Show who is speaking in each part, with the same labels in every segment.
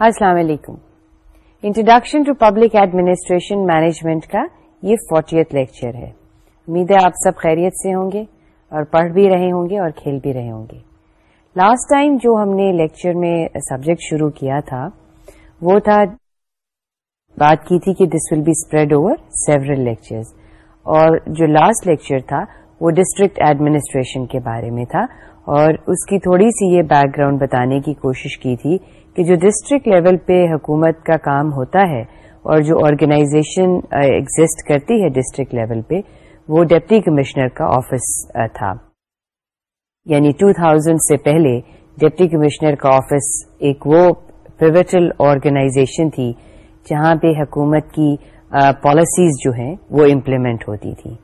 Speaker 1: السلام علیکم۔ Introduction to public administration management کا یہ فورٹیتھ لیکچر ہے۔ امید ہے آپ سب خیریت سے ہوں گے اور پڑھ بھی رہے ہوں گے اور کھیل بھی رہے ہوں گے۔ لاسٹ ٹائم جو ہم نے لیکچر میں سبجیکٹ شروع کیا تھا، وہ تھا بات کی تھی کہ this will be spread over several lectures اور جو لاسٹ لیکچر تھا، وہ ڈسٹرکٹ ایڈمنسٹریشن کے بارے میں تھا۔ اور اس کی تھوڑی سی یہ بیک گراؤنڈ بتانے کی کوشش کی تھی کہ جو ڈسٹرکٹ لیول پہ حکومت کا کام ہوتا ہے اور جو آرگنائزیشن ایگزٹ کرتی ہے ڈسٹرکٹ لیول پہ، وہ ڈپٹی کمشنر کا آفس تھا۔ یعنی 2000 سے پہلے ڈپٹی کمشنر کا آفس ایک وہ پیوٹل آرگنائزیشن تھی جہاں پہ حکومت کی پالیسیز جو ہیں وہ امپلیمنٹ ہوتی تھی۔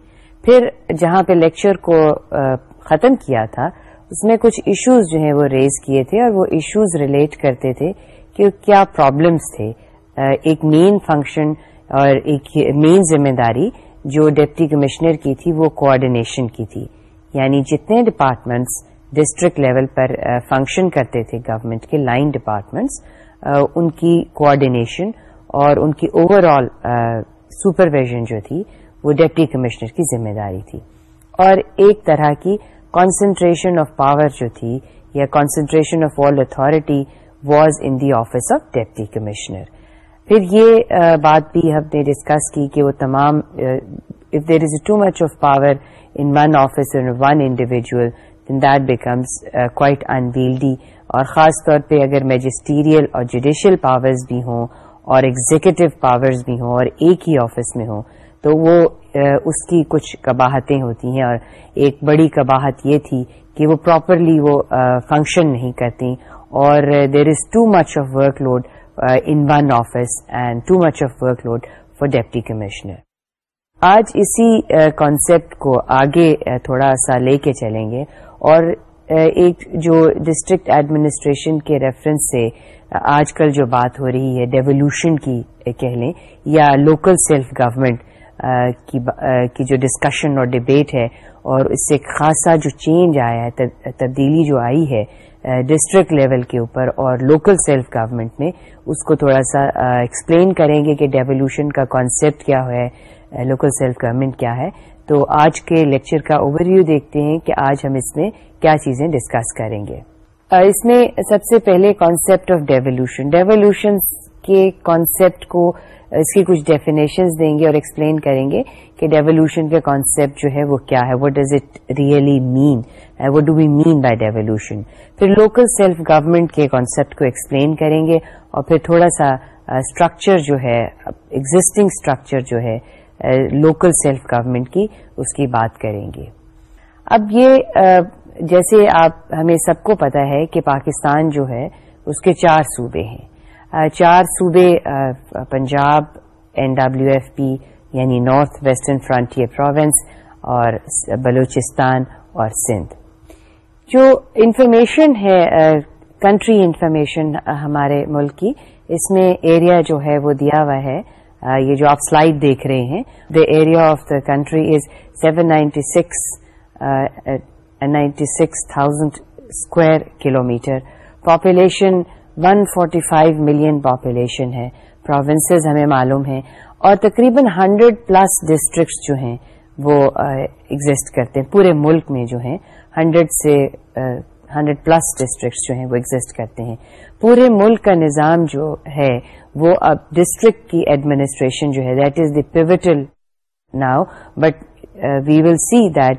Speaker 1: پھر جہاں پہ لیکچر کو ختم کیا تھا اس میں کچھ ایشوز جو ہیں وہ ریز کیے تھے اور وہ ایشوز ریلیٹ کرتے تھے کہ کیا پرابلمس تھے۔ ایک مین فنکشن اور ایک مین ذمہ داری جو ڈپٹی کمشنر کی تھی وہ کوآڈینیشن کی تھی۔ یعنی جتنے ڈپارٹمنٹس ڈسٹرکٹ لیول پر فنکشن کرتے تھے گورنمنٹ کے لائن ڈپارٹمنٹس ان کی کوآڈینیشن اور ان کی اوور آل سپرویژن جو تھی وہ ڈپٹی کمشنر کی ذمہ داری تھی۔ اور ایک طرح کی کانسنٹریشن آف پاور جو تھی یا concentration of all authority was in the office of deputy commissioner پھر یہ بات بھی ہم نے ڈسکس کی کہ وہ تمام if there is too much of power in one office one individual then that becomes quite unwieldy اور خاص طور پہ اگر میجسٹیریل اور جوڈیشل پاورز بھی ہوں اور ایگزیکٹو پاورز بھی ہوں اور ایک ہی آفس میں ہوں تو وہ اس کی کچھ کباہتیں ہوتی ہیں اور ایک بڑی کباہت یہ تھی کہ وہ پراپرلی وہ فنکشن نہیں کرتی اور there is too much of workload in one office and too much of workload for deputy commissioner آج اسی کانسیپٹ کو آگے تھوڑا سا لے کے چلیں گے اور ایک جو ڈسٹرکٹ ایڈمنسٹریشن کے ریفرنس سے آج کل جو بات ہو رہی ہے ڈیولیوشن کی کہہ لیں، یا لوکل سیلف گورمنٹ کی جو ڈسکشن اور ڈبیٹ ہے اور اس سے خاصا جو چینج آیا ہے تبدیلی جو آئی ہے ڈسٹرکٹ لیول کے اوپر اور لوکل سیلف گورنمنٹ میں، اس کو تھوڑا سا ایکسپلین کریں گے کہ ڈیولیوشن کا کانسیپٹ کیا ہے لوکل سیلف گورنمنٹ کیا ہے۔ تو آج کے لیکچر کا اوور ویو دیکھتے ہیں کہ آج ہم اس میں کیا چیزیں ڈسکس کریں گے۔ اس میں سب سے پہلے کانسیپٹ آف ڈیولیوشن ڈیولیوشن کے کانسیپٹ کو اس کی کچھ ڈیفینیشنز دیں گے اور ایکسپلین کریں گے کہ ڈیولیوشن کا کانسیپٹ جو ہے وہ کیا ہے what does it really mean what do we mean by devolution پھر لوکل سیلف گورمنٹ کے کانسیپٹ کو ایکسپلین کریں گے اور پھر تھوڑا سا uh, اسٹرکچر جو ہے ایگزٹنگ اسٹرکچر جو ہے لوکل سیلف گورمنٹ کی اس کی بات کریں گے۔ اب یہ uh, جیسے آپ، ہمیں سب کو پتا ہے کہ پاکستان جو ہے اس کے چار صوبے ہیں۔ چار صوبے Punjab N W F P یعنی نارتھ ویسٹرن فرنٹیئر پروونس اور بلوچستان اور سندھ۔ جو انفارمیشن ہے کنٹری انفارمیشن ہمارے ملک کی، اس میں ایریا جو ہے وہ دیا ہوا ہے۔ یہ جو آپ سلائڈ دیکھ رہے ہیں the area of the country is seven ninety six ninety six thousand square kilometre population 145 million population ہے۔ پروونسز ہمیں معلوم ہیں اور تقریباً 100 پلس ڈسٹرکٹس جو ہیں وہ ایگزٹ کرتے ہیں، پورے ملک میں جو ہیں 100 سے 100 پلس ڈسٹرکٹس جو ہیں وہ ایگزٹ کرتے ہیں۔ پورے ملک کا نظام جو ہے وہ اب ڈسٹرکٹ کی ایڈمنسٹریشن جو ہے that is the pivotal now but we will see that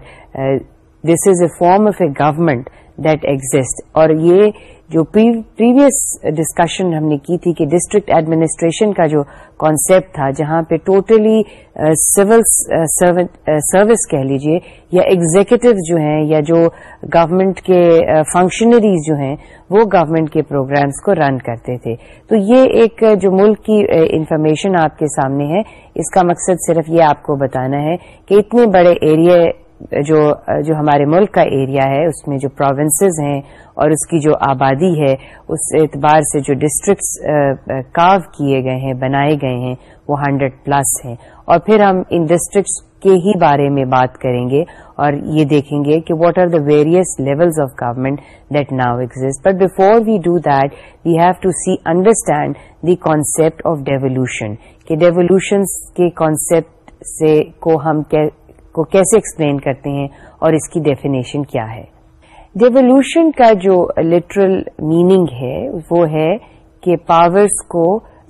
Speaker 1: this is a form of a government that exist اور یہ جو پریویس ڈسکشن ہم نے کی تھی کہ ڈسٹرکٹ ایڈمنسٹریشن کا جو کانسیپٹ تھا، جہاں پہ ٹوٹلی سول سروس کہہ لیجیے یا ایگزیکٹو جو ہیں، یا جو گورنمنٹ کے uh, فنکشنریز جو ہیں، وہ گورنمنٹ کے پروگرامز کو رن کرتے تھے۔ تو یہ ایک uh, جو ملک کی uh, انفارمیشن آپ کے سامنے ہے، اس کا مقصد صرف یہ آپ کو بتانا ہے کہ اتنے بڑے ایریا جو جو ہمارے ملک کا ایریا ہے، اس میں جو پروونسز ہیں اور اس کی جو آبادی ہے، اس اعتبار سے جو ڈسٹرکٹس کاو کیے گئے ہیں، بنائے گئے ہیں، وہ ہنڈریڈ پلس ہیں۔ اور پھر ہم ان ڈسٹرکٹس کے ہی بارے میں بات کریں گے اور یہ دیکھیں گے کہ what are the various levels of government that now exist but before we do that we have to see understand the concept of devolution کہ ڈیولیوشن کے کانسپٹ سے کو ہم کو کیسے ایکسپلین کرتے ہیں اور اس کی ڈیفینیشن کیا ہے۔ ڈیولیوشن کا جو لٹرل میننگ ہے وہ ہے کہ پاورز کو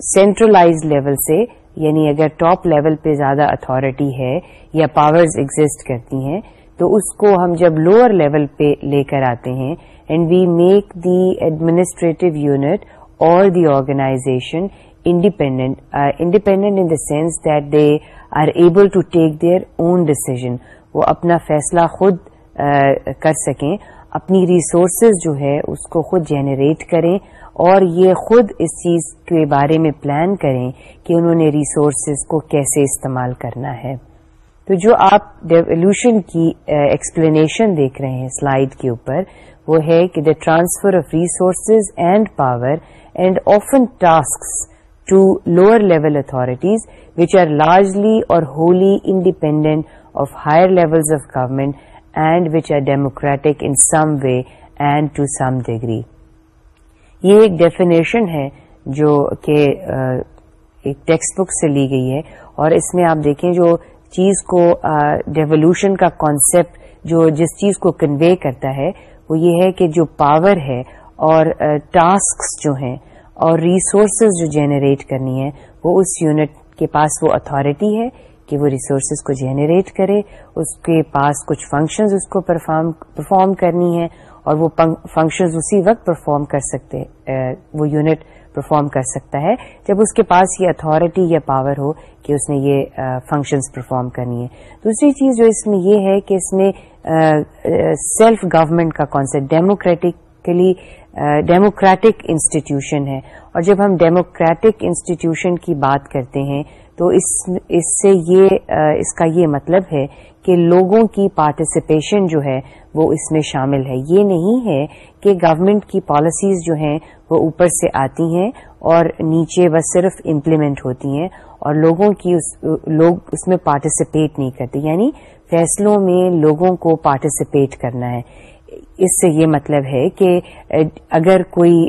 Speaker 1: سینٹرلائز لیول سے یعنی اگر ٹاپ لیول پہ زیادہ اتارٹی ہے یا پاورز ایگزٹ کرتی ہیں تو اس کو ہم جب لوور لیول پہ لے کر آتے ہیں and we make the administrative unit اور the organization independent independent in the sense that they are able to take their own decision وہ اپنا فیصلہ خود uh, کر سکیں اپنی ریسورسز جو ہے اس کو خود جنریٹ کریں اور یہ خود اس چیز کے بارے میں پلان کریں کہ انہوں نے ریسورسز کو کیسے استعمال کرنا ہے۔ تو جو آپ ڈیولیوشن کی ایکسپلینیشن دیکھ رہے ہیں سلائیڈ کے اوپر، وہ ہے کہ the transfer of resources and power and often task to lower level authorities which are largely or wholly independent of higher level of government and which are democratic in some way and to some degree یہ ایک definition ہے جو کہ ایک text book سے لی گئی ہے اور اس میں آپ دیکھیں جو چیز کو ڈیولیوشن کا کانسیپٹ جو جس چیز کو کنوے کرتا ہے، وہ یہ ہے کہ جو پاور ہے اور ٹاسکس جو ہیں اور ریسورسز جو جنریٹ کرنی ہے وہ اس یونٹ کے پاس وہ اتارٹی ہے کہ وہ ریسورسز کو جنریٹ کرے، اس کے پاس کچھ فنکشنز اس کو پرفارم کرنی ہے اور وہ فنکشنز اسی وقت پرفارم کر سکتے وہ یونٹ پرفارم کر سکتا ہے جب اس کے پاس یہ اتھارٹی یا پاور ہو کہ اس نے یہ فنکشنز پرفارم کرنی ہے دوسری چیز جو اس میں یہ ہے کہ اس میں سیلف گورمنٹ کا کانسیپٹ ڈیموکریٹکلی ڈیموکریٹک انسٹیٹیوشن ہے۔ اور جب ہم ڈیموکریٹک انسٹیٹیوشن کی بات کرتے ہیں تو اس اس سے یہ اس کا یہ مطلب ہے کہ لوگوں کی پارٹیسپیشن جو ہے وہ اس میں شامل ہے۔ یہ نہیں ہے کہ گورنمنٹ کی پالیسیز جو ہیں وہ اوپر سے آتی ہیں اور نیچے بس صرف امپلیمنٹ ہوتی ہیں اور لوگوں کی اس، لوگ اس میں پارٹیسپیٹ نہیں کرتے۔ یعنی فیصلوں میں لوگوں کو پارٹیسپیٹ کرنا ہے۔ اس سے یہ مطلب ہے کہ اگر کوئی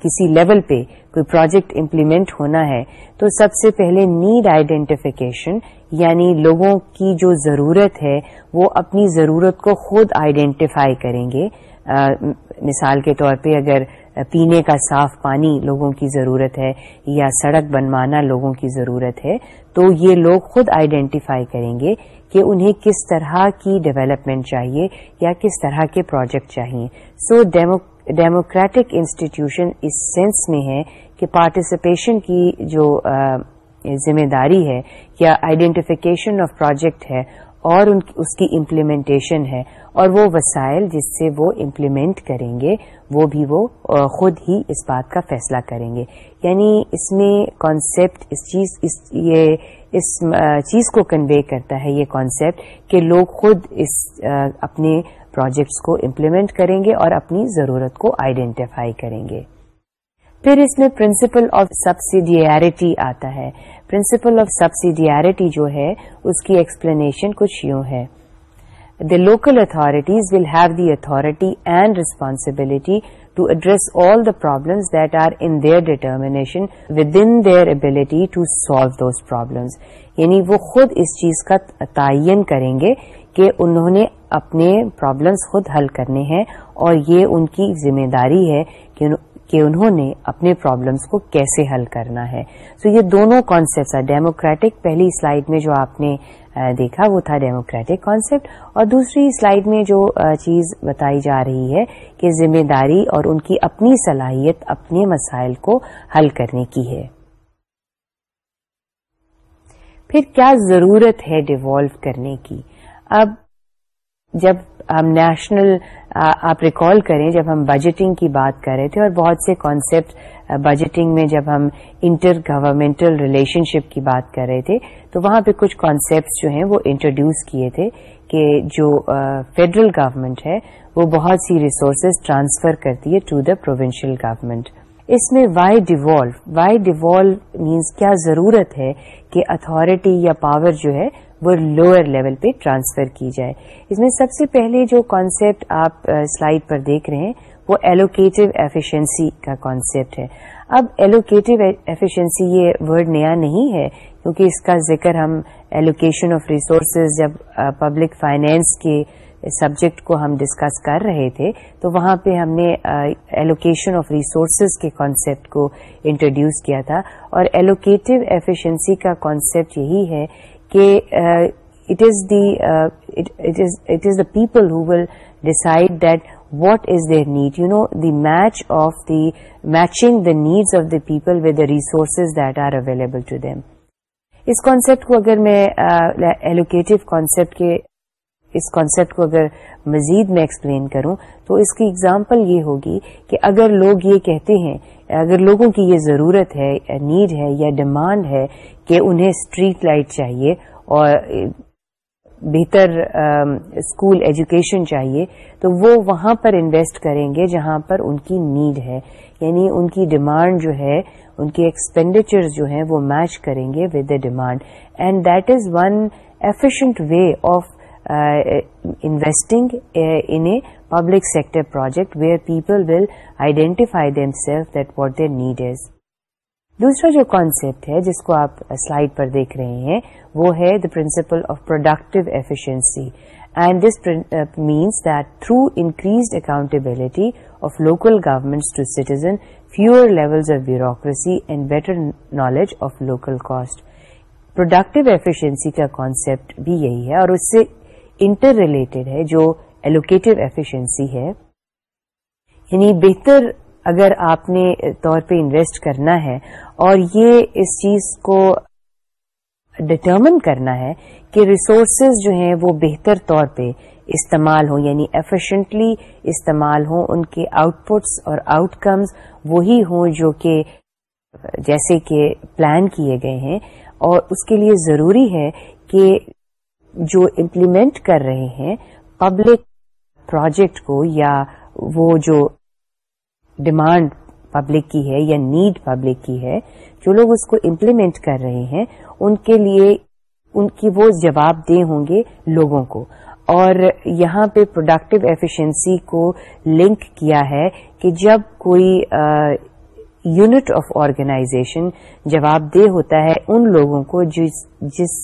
Speaker 1: کسی لیول پہ کوئی پروجیکٹ امپلیمنٹ ہونا ہے، تو سب سے پہلے نیڈ آئیڈینٹیفیکیشن یعنی لوگوں کی جو ضرورت ہے، وہ اپنی ضرورت کو خود آئیڈینٹیفائی کریں گے۔ مثال کے طور پہ اگر پینے کا صاف پانی لوگوں کی ضرورت ہے یا سڑک بنوانا لوگوں کی ضرورت ہے، تو یہ لوگ خود آئیڈینٹیفائی کریں گے کہ انہیں کس طرح کی ڈیولپمنٹ چاہیے یا کس طرح کے پروجیکٹ چاہیے۔ سو ڈیموکریٹک انسٹیٹیوشن اس سینس میں ہے کہ پارٹیسپیشن کی جو ذمہ داری ہے یا آئیڈینٹیفیکیشن آف پروجیکٹ ہے اور ان اس کی امپلیمنٹیشن ہے اور وہ وسائل جس سے وہ امپلیمنٹ کریں گے، وہ بھی وہ خود ہی اس بات کا فیصلہ کریں گے۔ یعنی اس میں کانسیپٹ اس چیز، اس یہ، اس چیز کو کنوے کرتا ہے یہ کانسیپٹ کہ لوگ خود اس اپنے پروجیکٹس کو امپلیمنٹ کریں گے اور اپنی ضرورت کو آئیڈینٹیفائی کریں گے۔ پھر اس میں پرنسپل آف سبسیڈیئرٹی آتا ہے۔ پرنسپل آف سبسیڈیئرٹی جو ہے، اس کی ایکسپلینیشن کچھ یوں ہے۔ The local authorities will have the authority and responsibility to address all the problems that are in their determination within their ability to solve those problems یعنی وہ خود اس چیز کا تعین کریں گے کہ انہوں نے اپنے پرابلمس خود حل کرنے ہیں اور یہ ان کی ذمہ داری ہے کہ کہ انہوں نے اپنے پرابلمس کو کیسے حل کرنا ہے۔ سو so یہ دونوں کانسیپٹس ہیں۔ ڈیموکریٹک پہلی سلائیڈ میں جو آپ نے دیکھا وہ تھا ڈیموکریٹک کانسیپٹ اور دوسری سلائیڈ میں جو چیز بتائی جا رہی ہے کہ ذمہ داری اور ان کی اپنی صلاحیت اپنے مسائل کو حل کرنے کی ہے۔ پھر کیا ضرورت ہے ڈیوالو کرنے کی؟ اب جب ہم نیشنل آپ ریکال کریں، جب ہم بجٹنگ کی بات کر رہے تھے اور بہت سے کانسیپٹ بجٹنگ میں جب ہم انٹر گورمنٹل ریلیشن شپ کی بات کر رہے تھے، تو وہاں پہ کچھ کانسیپٹس جو ہیں وہ انٹروڈیوس کیے تھے کہ جو فیڈرل گورمنٹ ہے، وہ بہت سی ریسورسز ٹرانسفر کرتی ہے ٹو دا پروونشل گورمنٹ اس میں why devolve why devolve means کیا ضرورت ہے کہ اتارٹی یا پاور جو ہے وہ لوئر لیول پہ ٹرانسفر کی جائے۔ اس میں سب سے پہلے جو کانسیپٹ آپ سلائڈ پر دیکھ رہے ہیں، وہ ایلوکیٹو ایفیشنسی کا کانسیپٹ ہے۔ اب ایلوکیٹو ایفیشنسی یہ ورڈ نیا نہیں ہے، کیونکہ اس کا ذکر ہم ایلوکیشن آف ریسورسز جب پبلک فائنینس کے سبجیکٹ کو ہم ڈسکس کر رہے تھے، تو وہاں پہ ہم نے ایلوکیشن آف ریسورسز کے کانسیپٹ کو انٹروڈیوس کیا تھا۔ اور ایلوکیٹو ایفیشنسی کا کانسیپٹ یہی ہے کہ it is it is the people who will decide that what is their need you know the match of the matching the needs of the people with the resources that are available to them us concept کو اگر میں uh, ایلوکیٹو concept کے، اس concept کو اگر مزید میں explain کروں تو اس کی اگزامپل یہ ہوگی کہ اگر لوگ یہ کہتے ہیں اگر لوگوں کی یہ ضرورت ہے نیڈ ہے یا ڈیمانڈ ہے کہ انہیں اسٹریٹ لائٹ چاہیے اور بہتر اسکول ایجوکیشن چاہیے، تو وہ وہاں پر انویسٹ کریں گے جہاں پر ان کی نیڈ ہے۔ یعنی ان کی ڈیمانڈ جو ہے، ان کے ایکسپینڈیچر جو ہیں وہ میچ کریں گے with the demand and that is one efficient way of investing in a public sector project where people will identify themselves that what their need is دوسرا جو کانسیپٹ ہے جس کو آپ سلائڈ پر دیکھ رہے ہیں وہ ہے the principle of productive efficiency and this means that through increased accountability of local governments to citizen fewer levels of bureaucracy and better knowledge of local cost productive efficiency کا کانسیپٹ بھی یہی ہے اور اس سے انٹر ریلیٹڈ ہے، جو ایلوکیٹو efficiency ہے۔ یعنی بہتر اگر آپ نے طور پہ انویسٹ کرنا ہے اور یہ اس چیز کو ڈٹرمن کرنا ہے کہ ریسورسز جو ہیں وہ بہتر طور پہ استعمال ہوں یعنی ایفیشنٹلی استعمال ہوں، ان کے آؤٹ پٹس اور آؤٹ کمز وہی ہوں جو کہ جیسے کہ پلان کیے گئے ہیں۔ اور اس کے لیے ضروری ہے کہ جو امپلیمنٹ کر رہے ہیں پبلک پروجیکٹ کو یا وہ جو ڈیمانڈ پبلک کی ہے یا نیڈ پبلک کی ہے، جو لوگ اس کو امپلیمنٹ کر رہے ہیں، ان کے لیے ان کی وہ جواب دہ ہوں گے لوگوں کو۔ اور یہاں پہ پروڈکٹیو ایفیشنسی کو لنک کیا ہے کہ جب کوئی یونٹ آف آرگنائزیشن جواب دہ ہوتا ہے ان لوگوں کو جس جس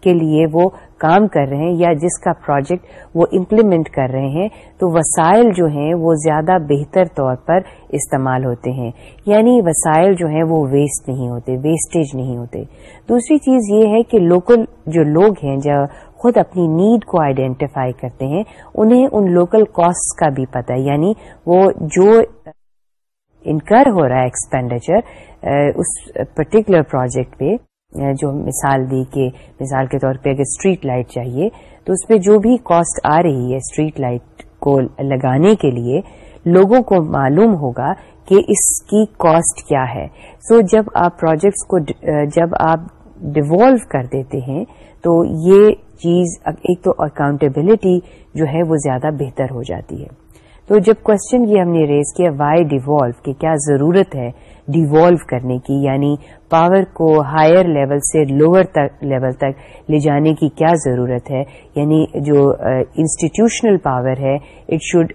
Speaker 1: کے لیے وہ کام کر رہے ہیں یا جس کا پروجیکٹ وہ امپلیمنٹ کر رہے ہیں، تو وسائل جو ہیں وہ زیادہ بہتر طور پر استعمال ہوتے ہیں۔ یعنی وسائل جو ہیں وہ ویسٹ نہیں ہوتے ویسٹیج نہیں ہوتے۔ دوسری چیز یہ ہے کہ لوکل جو لوگ ہیں، جو خود اپنی نیڈ کو آئیڈینٹیفائی کرتے ہیں، انہیں ان لوکل کاسٹ کا بھی پتہ ہے یعنی وہ جو انکر ہو رہا ہے ایکسپینڈیچر اس پرٹیکولر پروجیکٹ پہ۔ جو مثال دی کہ مثال کے طور پہ اگر اسٹریٹ لائٹ چاہیے تو اس پہ جو بھی کاسٹ آ رہی ہے اسٹریٹ لائٹ کو لگانے کے لیے لوگوں کو معلوم ہوگا کہ اس کی کاسٹ کیا ہے۔ سو so, جب آپ پروجیکٹس کو جب آپ ڈیوالو کر دیتے ہیں تو یہ چیز ایک تو اکاؤنٹیبلٹی جو ہے وہ زیادہ بہتر ہو جاتی ہے۔ تو جب کوشچن یہ ہم نے ریز کیا وائی ڈیوالو کہ کیا ضرورت ہے ڈیوالو کرنے کی یعنی پاور کو ہائر لیول سے لوور لیول تک لے جانے کی کیا ضرورت ہے؟ یعنی جو انسٹیٹیوشنل پاور ہے it should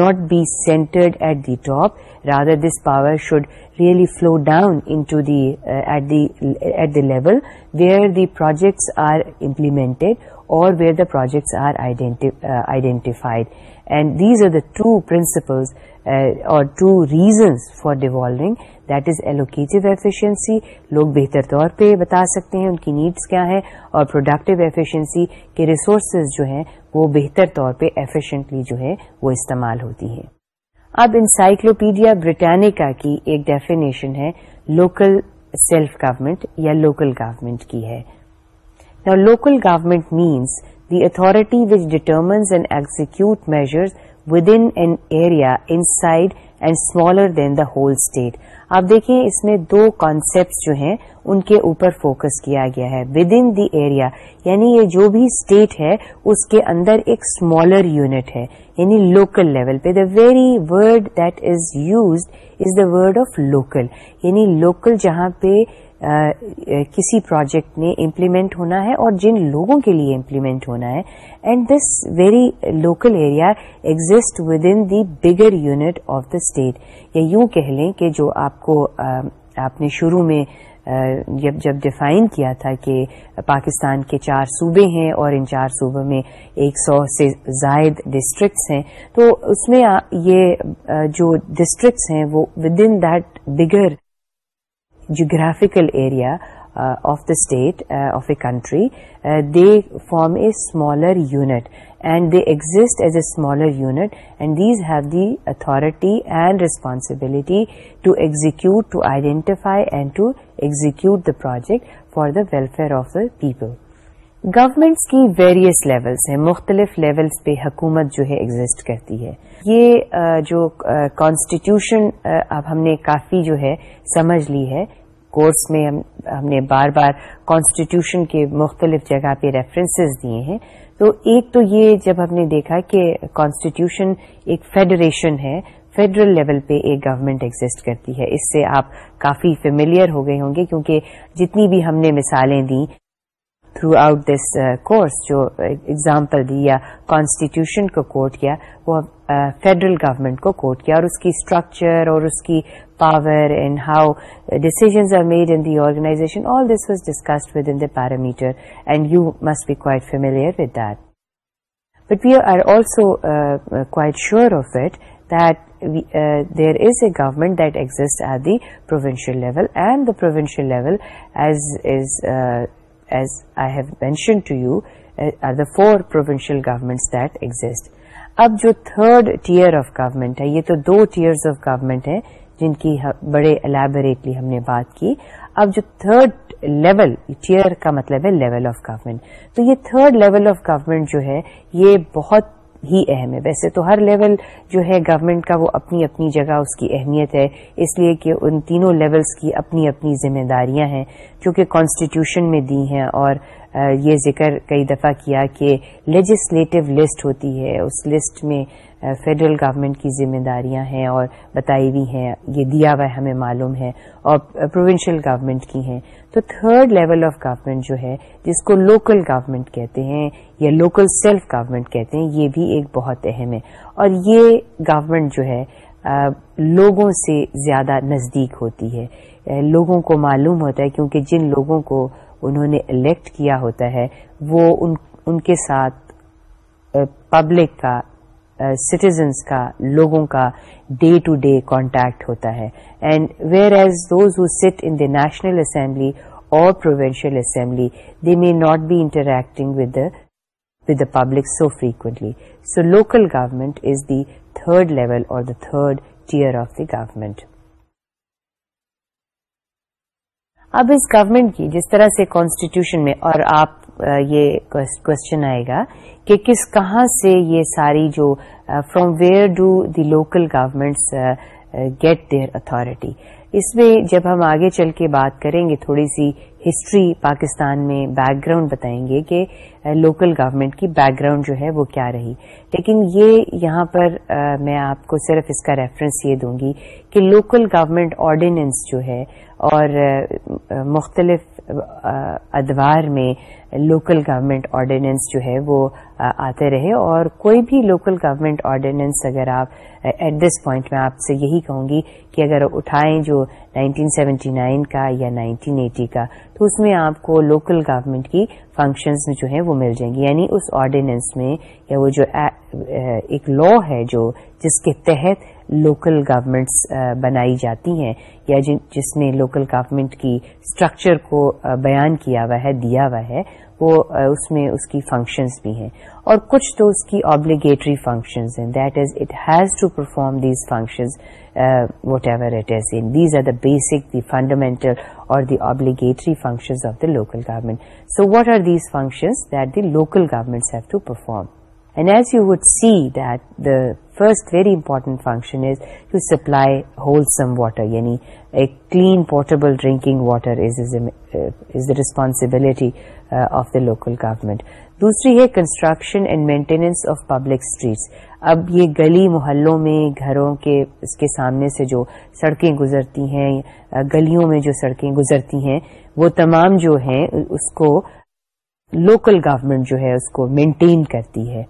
Speaker 1: not be centred at the top rather this power should really flow down the at the level where the projects are implemented or where the projects are identified and these are the two principles or two reasons for devolving that is allocative efficiency لوگ بہتر طور پہ بتا سکتے ہیں ان کی needs کیا ہیں، اور پروڈکٹیو ایفیشنسی کے ریسورسز جو ہیں، وہ بہتر طور پہ ایفیشینٹلی جو ہے وہ استعمال ہوتی ہیں۔ اب انسائکلوپیڈیا برٹانیکا کی ایک ڈیفینیشن ہے لوکل سیلف گورمنٹ یا لوکل گورمنٹ کی ہے۔ Local government means the authority which determines and execute measures within an area inside and smaller than the whole state. آپ دیکھیں، اس میں دو کانسیپٹ جو ہیں، ان کے اوپر فوکس کیا گیا ہے۔ ود ان دی ایریا یعنی یہ جو بھی اسٹیٹ ہے، اس کے اندر ایک اسمالر یونٹ ہے یعنی لوکل لیول پہ۔ The very word that is used is the word of local یعنی لوکل جہاں پہ کسی پروجیکٹ میں امپلیمنٹ ہونا ہے اور جن لوگوں کے لیے امپلیمنٹ ہونا ہے and this very local area exist within the bigger unit of the state یا یوں کہہ لیں کہ جو آپ کو آپ نے شروع میں جب جب ڈیفائن کیا تھا کہ پاکستان کے چار صوبے ہیں اور ان چار صوبوں میں ایک سو سے زائد ڈسٹرکٹس ہیں، تو اس میں یہ جو ڈسٹرکٹس ہیں وہ within that bigger geographical area of the state of a country they form a smaller unit and they exist as a smaller unit and these have the authority and responsibility to execute to identify and to execute the project for the welfare of the people governments کی various levels ہیں، مختلف levels پہ حکومت جو ہے exit کرتی ہے۔ یہ جو کانسٹیٹیوشن اب ہم نے کافی جو ہے سمجھ لی ہے۔ کورس میں ہم نے بار بار کانسٹیٹیوشن کے مختلف جگہ پہ ریفرنسز دیے ہیں۔ تو ایک تو یہ جب ہم نے دیکھا کہ کانسٹیٹیوشن ایک فیڈریشن ہے فیڈرل لیول پہ ایک گورنمنٹ ایگزٹ کرتی ہے۔ اس سے آپ کافی فیملیئر ہو گئے ہوں گے کیونکہ جتنی بھی ہم نے مثالیں دیں تھرو آؤٹ دس کورس جو اگزامپل دی یا کانسٹیٹیوشن کو کوٹ کیا وہ فیڈرل گورنمنٹ کو کوٹ کیا اور اس کی اسٹرکچر اور اس کی power and how decisions are made in the organization all this was discussed within the parameter and you must be quite familiar with that but we are also quite sure of it that uh, there is a government that exists at the provincial level and the provincial level as as I as I have mentioned to you, uh, are the four provincial governments that exist. اب جو third tier of government ہے یہ تو دو tears of government ہیں جن کی بڑے الیبوریٹلی ہم نے بات کی اب جو تھرڈ لیول ٹیئر کا مطلب ہے لیول آف گورمنٹ تو یہ تھرڈ لیول آف گورمنٹ جو ہے یہ بہت ہی اہم ہے۔ ویسے تو ہر لیول جو ہے گورنمنٹ کا وہ اپنی اپنی جگہ اس کی اہمیت ہے، اس لیے کہ ان تینوں لیولز کی اپنی اپنی ذمہ داریاں ہیں جو کہ کانسٹیٹیوشن میں دی ہیں اور یہ ذکر کئی دفعہ کیا کہ لیجسلیٹو لسٹ ہوتی ہے۔ اس لسٹ میں فیڈرل گورنمنٹ کی ذمہ داریاں ہیں اور بتائی ہوئی ہیں، یہ دیا ہوا ہمیں معلوم ہے اور پروونشل گورنمنٹ کی ہیں۔ تو تھرڈ لیول آف گورنمنٹ جو ہے، جس کو لوکل گورنمنٹ کہتے ہیں یا لوکل سیلف گورنمنٹ کہتے ہیں، یہ بھی ایک بہت اہم ہے۔ اور یہ گورنمنٹ جو ہے لوگوں سے زیادہ نزدیک ہوتی ہے۔ لوگوں کو معلوم ہوتا ہے، کیونکہ جن لوگوں کو انہوں نے الیکٹ کیا ہوتا ہے، وہ ان ان کے ساتھ پبلک کا سٹیزنس کا، لوگوں کا ڈے ٹو ڈے کانٹیکٹ ہوتا ہے۔ And whereas those who sit in the national assembly or provincial assembly they may not be interacting with with the public so frequently so local government is the third level or the third tier of the government اب اس government کی جس طرح سے constitution میں اور آپ یہ کوشچن آئے گا کہ کس کہاں سے یہ ساری جو from where do the local governments get their authority اس میں جب ہم آگے چل کے بات کریں گے، تھوڑی سی ہسٹری پاکستان میں بیک گراؤنڈ بتائیں گے کہ لوکل گورنمنٹ کی بیک گراؤنڈ جو ہے وہ کیا رہی؟ لیکن یہ یہاں پر میں آپ کو صرف اس کا ریفرنس یہ دوں گی کہ لوکل گورنمنٹ آرڈیننس جو ہے اور مختلف ادوار میں لوکل گورنمنٹ آرڈیننس جو ہے وہ آتے رہے اور کوئی بھی لوکل گورنمنٹ آرڈیننس اگر آپ ایٹ دس پوائنٹ میں آپ سے یہی کہوں گی کہ اگر اٹھائیں جو 1979 کا یا 1980 کا، تو اس میں آپ کو لوکل گورنمنٹ کی فنکشنز جو ہیں وہ مل جائیں گی۔ یعنی اس آرڈیننس میں یا وہ جو ایک لا ہے جو، جس کے تحت لوکل گورمنٹس uh, بنائی جاتی ہیں یا جس نے لوکل گورمنٹ کی اسٹرکچر کو uh, بیان کیا ہوا ہے، دیا ہوا ہے، وہ uh, اس میں اس کی فنکشنز بھی ہیں۔ اور کچھ تو اس کی آبلیگیٹری فنکشنز ہیں۔ That is it has to perform these functions whatever it is in these are the basic the fundamental or the obligatory functions of the local government so what are these functions that the local governments have to perform and as you would see that the first very important function is to supply wholesome water یعنی ایک clean portable drinking water is the responsibility of the local government دوسری ہے construction and maintenance of public streets اب یہ گلی محلوں میں گھروں کے اس کے سامنے سے جو سڑکیں گزرتی ہیں uh, گلیوں میں جو سڑکیں گزرتی ہیں، وہ تمام جو ہیں، اس کو لوکل گورنمنٹ جو ہے اس کو مینٹین کرتی ہے.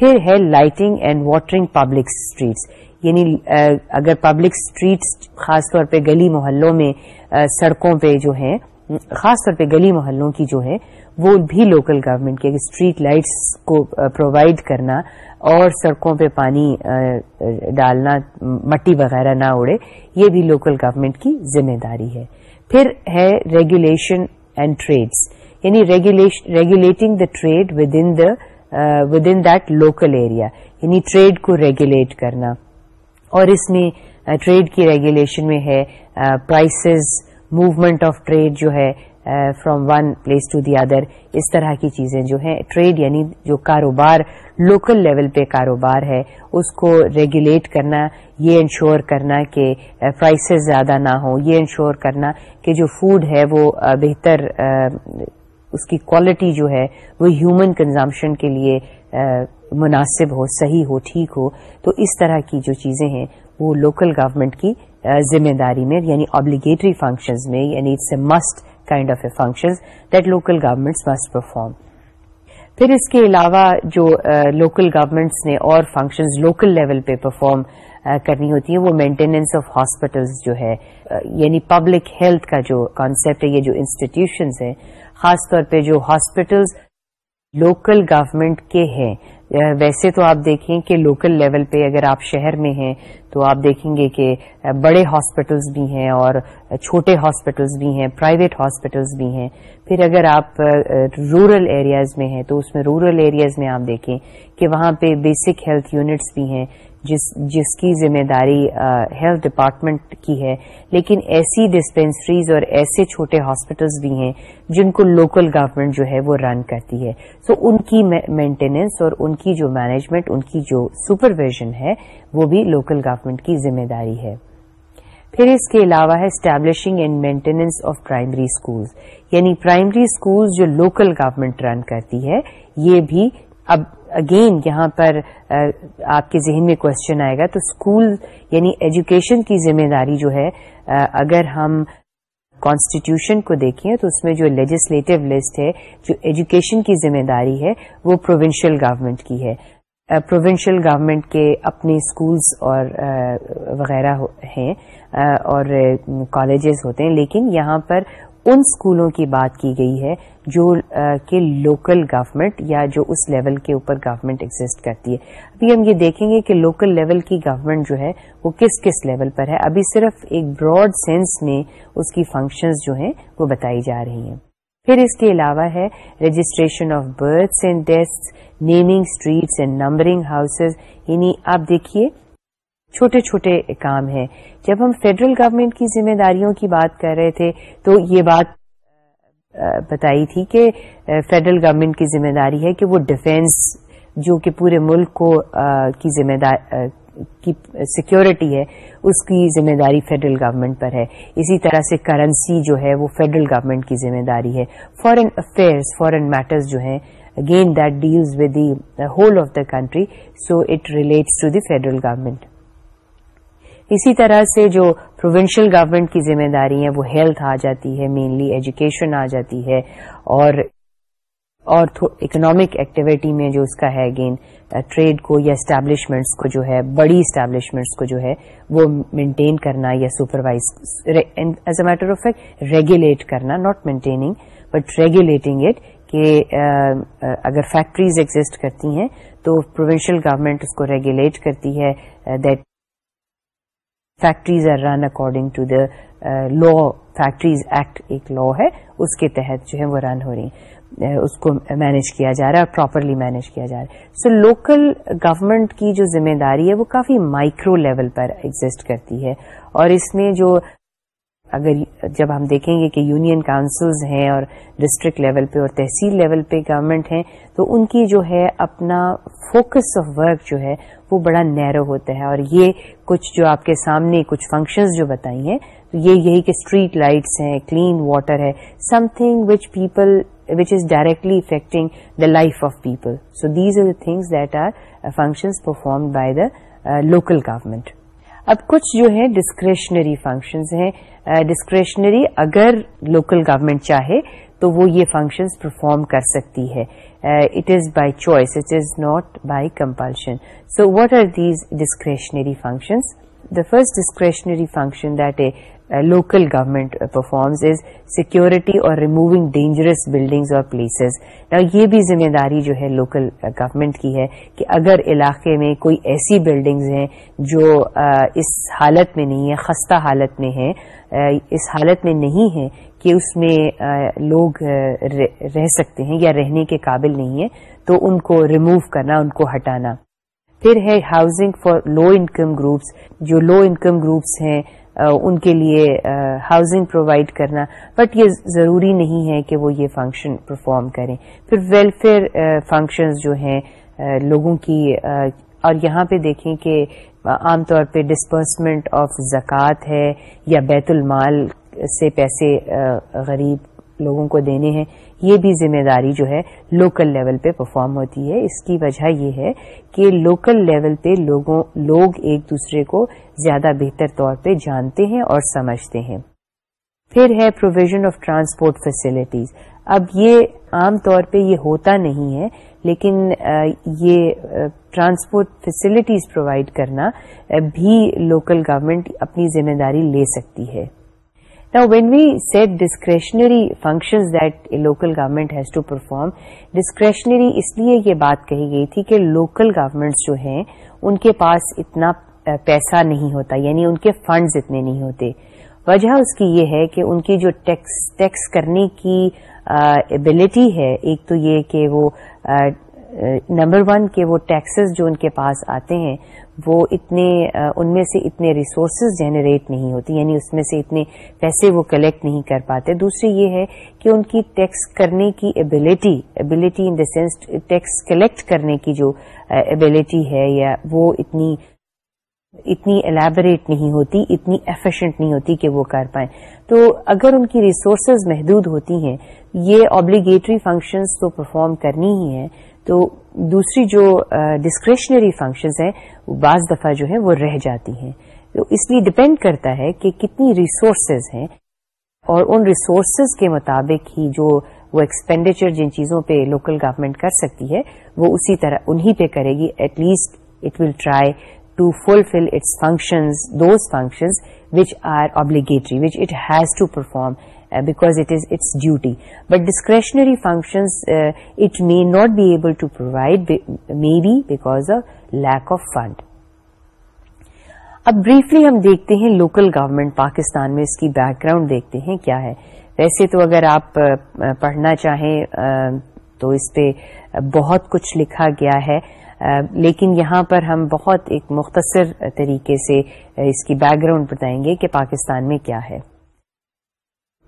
Speaker 1: پھر ہے lighting and watering public streets یعنی اگر پبلک اسٹریٹس خاص طور پہ گلی محلوں میں سڑکوں پہ جو ہیں، خاص طور پہ گلی محلوں کی جو ہے وہ بھی لوکل گورنمنٹ کی اسٹریٹ لائٹس کو پرووائڈ کرنا اور سڑکوں پہ پانی ڈالنا، مٹی وغیرہ نہ اڑے یہ بھی لوکل گورنمنٹ کی ذمہ داری ہے۔ پھر ہے ریگولیشن اینڈ ٹریڈس یعنی regulating the trade within the within that local area یعنی ٹریڈ کو ریگولیٹ کرنا. اور اس میں uh, ٹریڈ کی ریگولیشن میں ہے پرائسز موومنٹ آف ٹریڈ جو ہے from one place to the other اس طرح کی چیزیں جو ہیں. ٹریڈ یعنی جو کاروبار لوکل لیول پہ کاروبار ہے، اس کو ریگولیٹ کرنا، یہ انشور کرنا کہ uh, پرائسز زیادہ نہ ہوں. یہ انشور کرنا کہ جو فوڈ ہے وہ uh, بہتر اس کی کوالٹی جو ہے وہ ہیومن کنزمپشن کے لیے مناسب ہو، صحیح ہو، ٹھیک ہو، تو اس طرح کی جو چیزیں ہیں، وہ لوکل گورمنٹ کی ذمہ داری میں یعنی آبلیگیٹری فنکشنز میں یعنی it's a must kind of a function that local governments must perform پھر اس کے علاوہ جو لوکل گورمنٹس نے اور فنکشنز لوکل لیول پہ پرفارم کرنی ہوتی ہیں، وہ مینٹیننس آف ہاسپٹلس جو ہے یعنی پبلک ہیلتھ کا جو کانسیپٹ ہے، یہ جو انسٹیٹیوشنز ہیں خاص طور پہ جو ہاسپٹلز لوکل گورمنٹ کے ہیں۔ ویسے تو آپ دیکھیں کہ لوکل لیول پہ اگر آپ شہر میں ہیں تو آپ دیکھیں گے کہ بڑے ہاسپٹلس بھی ہیں اور چھوٹے ہاسپٹلس بھی ہیں پرائیویٹ ہاسپٹلس بھی ہیں۔ پھر اگر آپ رورل ایریاز میں ہیں تو اس میں رورل ایریاز میں آپ دیکھیں کہ وہاں پہ بیسک ہیلتھ یونٹس بھی ہیں۔ جس جس کی ذمہ داری ہیلتھ ڈپارٹمنٹ کی ہے، لیکن ایسی ڈسپینسریز اور ایسے چھوٹے ہاسپٹلس بھی ہیں جن کو لوکل گورنمنٹ جو ہے وہ رن کرتی ہے۔ سو ان کی مینٹیننس اور ان کی جو مینجمنٹ ان کی جو سپرویژن ہے، وہ بھی لوکل گورنمنٹ کی ذمہ داری ہے۔ پھر اس کے علاوہ ہے establishing and maintenance of primary schools یعنی پرائمری اسکولز جو لوکل گورنمنٹ رن کرتی ہے، یہ بھی اب اگین یہاں پر آپ کے ذہن میں کوشچن آئے گا، تو اسکول یعنی ایجوکیشن کی ذمہ داری جو ہے اگر ہم کانسٹیٹیوشن کو دیکھیں، تو اس میں جو لیجسلیٹو لسٹ ہے، جو ایجوکیشن کی ذمہ داری ہے، وہ پروونشل گورنمنٹ کی ہے۔ پروونشل گورنمنٹ کے اپنے اسکولس اور وغیرہ ہیں اور کالجز ہوتے ہیں، لیکن یہاں پر ان اسکولوں کی بات کی گئی ہے جو کہ لوکل گورمنٹ یا جو اس لیول کے اوپر گورنمنٹ ایگزٹ کرتی ہے۔ ابھی ہم یہ دیکھیں گے کہ لوکل لیول کی گورنمنٹ جو ہے، وہ کس کس لیول پر ہے۔ ابھی صرف ایک براڈ سینس میں اس کی فنکشنز جو ہیں، وہ بتائی جا رہی ہیں۔ پھر اس کے علاوہ ہے registration of births and deaths naming streets and numbering houses یعنی آپ دیکھیے، چھوٹے چھوٹے کام ہیں۔ جب ہم فیڈرل گورنمنٹ کی ذمہ داریوں کی بات کر رہے تھے تو یہ بات بتائی تھی کہ فیڈرل گورنمنٹ کی ذمہ داری ہے کہ وہ ڈیفینس جو کہ پورے ملک کو کی ذمہ داری کی سیکورٹی ہے، اس کی ذمہ داری فیڈرل گورنمنٹ پر ہے۔ اسی طرح سے کرنسی جو ہے، وہ فیڈرل گورنمنٹ کی ذمہ داری ہے۔ فارن افیئرس فارن میٹرز جو ہیں again that deals with the whole of the country so it relates to the federal government اسی طرح سے جو پروونشل گورنمنٹ کی ذمہ داری ہے، وہ ہیلتھ آ جاتی ہے مینلی ایجوکیشن آ جاتی ہے اور اور اکنامک ایکٹیویٹی میں جو اس کا ہے اگین ٹریڈ uh, کو یا اسٹیبلشمنٹس کو جو ہے، بڑی اسٹیبلشمنٹس کو جو ہے، وہ مینٹین کرنا یا supervise as a matter of fact regulate کرنا not maintaining but regulating it کہ uh, uh, اگر فیکٹریز ایگزٹ کرتی ہیں، تو پروونشل گورنمنٹ اس کو ریگولیٹ کرتی ہے that factories are run according to the law factories act ایک لا ہے، اس کے تحت جو ہے وہ رن ہو رہی ہیں۔ اس کو مینج کیا جا رہا ہے اور پراپرلی مینج کیا جا رہا ہے۔ سو لوکل گورمنٹ کی جو ذمہ داری ہے، وہ کافی مائکرو لیول پر ایگزٹ کرتی ہے۔ اور اس میں جو اگر جب ہم دیکھیں گے کہ یونین کاؤنسلز ہیں اور ڈسٹرکٹ لیول پہ اور تحصیل لیول پہ گورنمنٹ ہیں، تو ان کی جو ہے اپنا فوکس آف ورک جو ہے، وہ بڑا نیرو ہوتا ہے۔ اور یہ کچھ جو آپ کے سامنے کچھ فنکشنز جو بتائی ہیں، تو یہ یہی کہ اسٹریٹ لائٹس ہیں کلین واٹر ہے something which people which is directly affecting the life of people so these are the things that are functions perform by the local government اب کچھ جو ہے ڈسکریشنری فنکشنز ہیں ڈسکریشنری اگر local government چاہے تو وہ یہ فنکشنز پرفارم کر سکتی ہے it is by choice it is not by compulsion so what are these discretionary functions the first discretionary function that a local government performs is security اور removing dangerous buildings اور places یہ بھی ذمہ داری جو ہے لوکل گورمنٹ uh, کی ہے کہ اگر علاقے میں کوئی ایسی بلڈنگز ہیں جو uh, اس حالت میں نہیں ہے خستہ حالت میں ہیں uh, اس حالت میں نہیں ہے کہ اس میں لوگ رہ سکتے ہیں یا رہنے کے قابل نہیں ہے تو ان کو ریموو کرنا، ان کو ہٹانا۔ پھر ہے housing for low income groups جو لو انکم گروپس ہیں ان کے لیے ہاؤسنگ پرووائڈ کرنا۔ بٹ یہ ضروری نہیں ہے کہ وہ یہ فنکشن پرفارم کریں۔ پھر ویلفیئر فنکشنز جو ہیں لوگوں کی اور یہاں پہ دیکھیں کہ عام طور پہ ڈسپرسمنٹ آف زکوٰۃ ہے یا بیت المال سے پیسے غریب لوگوں کو دینے ہیں۔ یہ بھی ذمہ داری جو ہے لوکل لیول پہ پرفارم ہوتی ہے۔ اس کی وجہ یہ ہے کہ لوکل لیول پہ لوگوں، لوگ ایک دوسرے کو زیادہ بہتر طور پہ جانتے ہیں اور سمجھتے ہیں۔ پھر ہے پروویژن آف ٹرانسپورٹ فیسلٹیز اب یہ عام طور پہ یہ ہوتا نہیں ہے، لیکن یہ ٹرانسپورٹ فیسلٹیز پرووائڈ کرنا بھی لوکل گورمنٹ اپنی ذمہ داری لے سکتی ہے۔ Now, when we said discretionary functions that a local government has to perform, discretionary اس لیے یہ بات کہی گئی تھی کہ لوکل گورمنٹس جو ہیں ان کے پاس اتنا پیسہ نہیں ہوتا یعنی ان کے فنڈز اتنے نہیں ہوتے۔ وجہ اس کی یہ ہے کہ ان کی جو ٹیکس ٹیکس کرنے کی ایبلٹی ہے ایک تو یہ کہ وہ نمبر ون کہ وہ ٹیکسز جو ان کے پاس آتے ہیں، وہ اتنے ان میں سے اتنے ریسورسز جنریٹ نہیں ہوتی یعنی اس میں سے اتنے پیسے وہ کلیکٹ نہیں کر پاتے۔ دوسری یہ ہے کہ ان کی ٹیکس کرنے کی ability ability in the sense tax collect کرنے کی جو ایبلٹی ہے، یا وہ اتنی اتنی الیبریٹ نہیں ہوتی، اتنی ایفیشینٹ نہیں ہوتی کہ وہ کر پائیں۔ تو اگر ان کی ریسورسز محدود ہوتی ہیں، یہ آبلیگیٹری فنکشنز تو پرفارم کرنی ہی ہیں۔ تو دوسری جو ڈسکریشنری فنکشنز ہیں، وہ بعض دفعہ جو ہے وہ رہ جاتی ہیں۔ تو اس لیے ڈپینڈ کرتا ہے کہ کتنی ریسورسز ہیں اور ان ریسورسز کے مطابق ہی جو وہ ایکسپینڈیچر جن چیزوں پہ لوکل گورمنٹ کر سکتی ہے، وہ اسی طرح انہی پہ کرے گی۔ At least it will try to fulfil its functions those functions which are obligatory which it has to perform because it is its duty but discretionary functions it may not be able to provide maybe because of lack of fund اب briefly ہم دیکھتے ہیں local government Pakistan میں اس کی background دیکھتے ہیں کیا ہے ویسے تو اگر آپ پڑھنا چاہیں تو اس پہ بہت کچھ لکھا گیا ہے لیکن یہاں پر ہم بہت ایک مختصر طریقے سے اس کی بیک گراؤنڈ بتائیں گے کہ پاکستان میں کیا ہے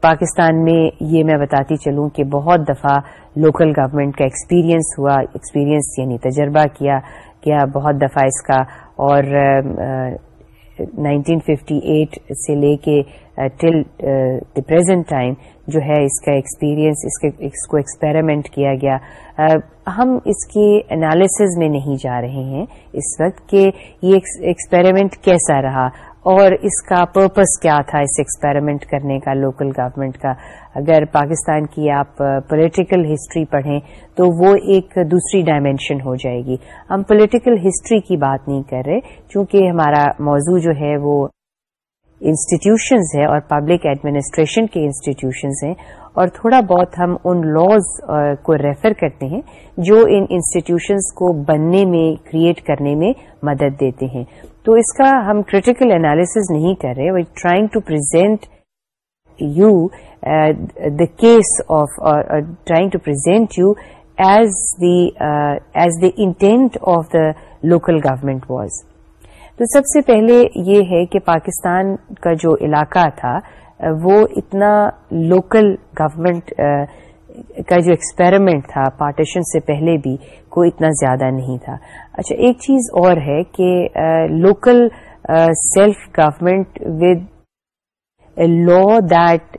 Speaker 1: پاکستان میں یہ میں بتاتی چلوں کہ بہت دفعہ لوکل گورنمنٹ کا ایکسپیرینس ہوا ایکسپیرینس یعنی تجربہ کیا کیا بہت دفعہ اس کا اور 1958 سے لے کے ٹل دی پریزنٹ ٹائم جو ہے اس کا ایکسپیرینس اس اس کو ایکسپیریمنٹ کیا گیا۔ ہم اس کے انالیسز میں نہیں جا رہے ہیں اس وقت کہ یہ ایکسپیریمنٹ کیسا رہا۔ اور اس کا پرپز کیا تھا اس ایکسپیریمنٹ کرنے کا لوکل گورنمنٹ کا؟ اگر پاکستان کی آپ پولیٹیکل ہسٹری پڑھیں تو وہ ایک دوسری ڈائمینشن ہو جائے گی۔ ہم پولیٹیکل ہسٹری کی بات نہیں کر رہے، چونکہ ہمارا موضوع جو ہے وہ انسٹیٹیوشنز ہے اور پبلک ایڈمنسٹریشن کے انسٹیٹیوشنز ہیں اور تھوڑا بہت ہم ان لاز کو ریفر کرتے ہیں جو ان انسٹیٹیوشنز کو بننے میں کریٹ کرنے میں مدد دیتے ہیں۔ تو اس کا ہم کریٹیکل انالیس نہیں کر رہے we trying to present you the case of trying to present you as the as the intent of the local government was تو سب سے پہلے یہ ہے کہ پاکستان کا جو علاقہ تھا، وہ اتنا لوکل گورمنٹ کا جو ایکسپیریمنٹ تھا پارٹیشن سے پہلے بھی کوئی اتنا زیادہ نہیں تھا۔ اچھا ایک چیز اور ہے کہ local self government with law that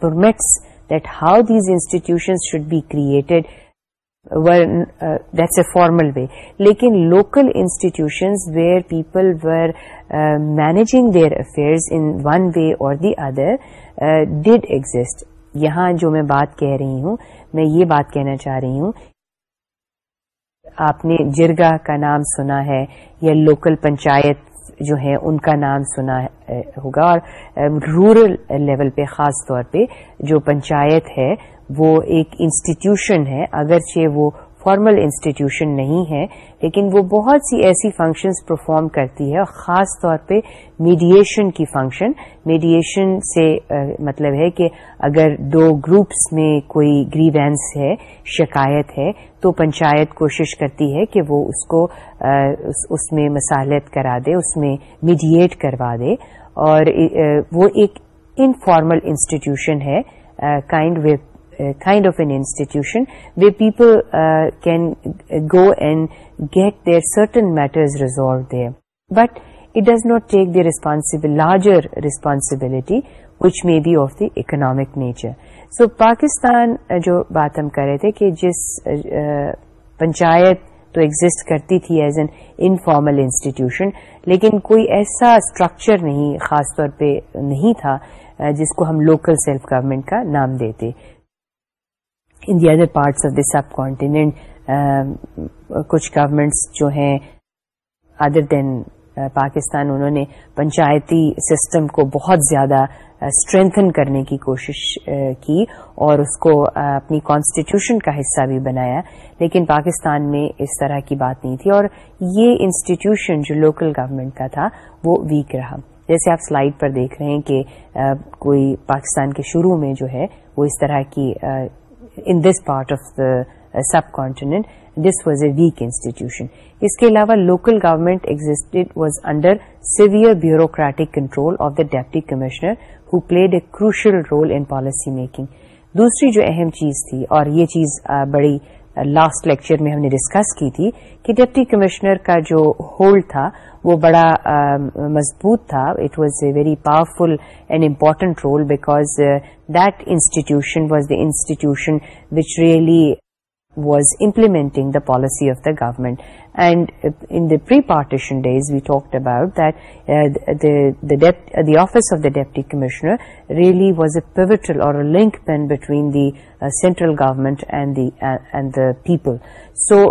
Speaker 1: permits that how these institution should be created that's a formal way لیکن local institutions where people were managing their affairs in one way or the other dead exist یہاں جو میں بات کہہ رہی ہوں، میں یہ بات کہنا چاہ رہی ہوں، آپ نے جرگا کا نام سنا ہے یا لوکل پنچایت جو ہے ان کا نام سنا ہوگا، اور um, رورل لیول پہ، خاص طور پہ جو پنچایت ہے وہ ایک انسٹیٹیوشن ہے، اگرچہ وہ فارمل انسٹیٹیوشن نہیں ہے، لیکن وہ بہت سی ایسی فنکشنز پرفارم کرتی ہے خاص طور پہ میڈیشن کی فنکشن میڈیشن سے مطلب ہے کہ اگر دو گروپس میں کوئی گریوینس ہے، شکایت ہے، تو پنچایت کوشش کرتی ہے کہ وہ اس کو اس میں مسالت کرا دے، اس میں میڈیٹ کروا دے، اور وہ ایک انفارمل انسٹیٹیوشن ہے kind with kind of an institution where people uh, can go and get their certain matters resolved there. But it does not take the larger responsibility which may be of the economic nature. So Pakistan جو بات ہم کر رہے تھے کہ جس پنچایت تو exist کرتی تھی ایز این انفارمل انسٹیٹیوشن لیکن کوئی ایسا اسٹرکچر نہیں خاص طور پہ نہیں تھا جس کو ہم لوکل سیلف گورنمنٹ کا نام دیتے in the other parts of the subcontinent کچھ گورمنٹس جو ہیں ادر دین uh, پاکستان، انہوں نے پنچایتی سسٹم کو بہت زیادہ uh, اسٹرینتھن کرنے کی کوشش uh, کی اور اس کو اپنی کانسٹیٹیوشن کا حصہ بھی بنایا۔ لیکن پاکستان میں اس طرح کی بات نہیں تھی اور یہ انسٹیٹیوشن جو لوکل گورنمنٹ کا تھا، وہ ویک رہا۔ جیسے آپ سلائڈ پر دیکھ رہے ہیں کہ کوئی پاکستان کے شروع میں جو ہے، وہ اس طرح کی in this part of the subcontinent this was a weak institution اس کے علاوہ local government existed was under severe bureaucratic control of the deputy commissioner who played a crucial role in policy making دوسری جو اہم چیز تھی اور یہ چیز بڑی لاسٹ لیکچر میں ہم نے ڈسکس کی تھی کہ ڈپٹی کمشنر کا جو ہولڈ تھا، وہ بڑا مضبوط تھا۔ It was a very powerful and important role because that institution was the institution which really was implementing the policy of the government and in the pre partition days we talked about that the office of the deputy commissioner really was a pivotal or link pin between the central government and the people so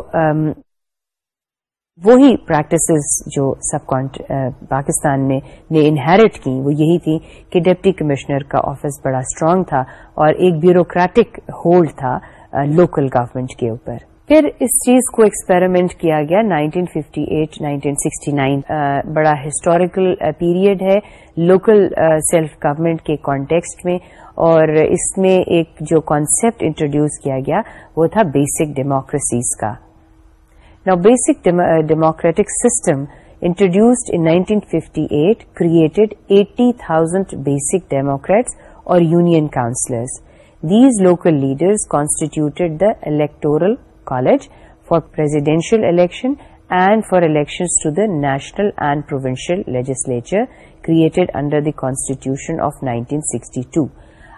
Speaker 1: وہی practices جو سب can't Pakistan میں نے inherit کی وہ یہی تھی کہ deputy commissioner کا آفس بڑا اسٹرانگ تھا اور ایک بیوروکریٹک ہولڈ تھا لوکل گورمنٹ کے اوپر۔ پھر اس چیز کو ایکسپیریمنٹ کیا گیا 1958 1969 بڑا ہسٹوریکل پیریڈ ہے لوکل سیلف گورمنٹ کے کانٹیکسٹ میں۔ اور اس میں ایک جو کانسیپٹ انٹروڈیوس کیا گیا وہ تھا بیسک ڈیموکریسیز کا۔ Now, basic dem uh, democratic system introduced in 1958 created 80,000 basic democrats or union councillors. These local leaders constituted the electoral college for presidential election and for elections to the national and provincial legislature created under the constitution of 1962.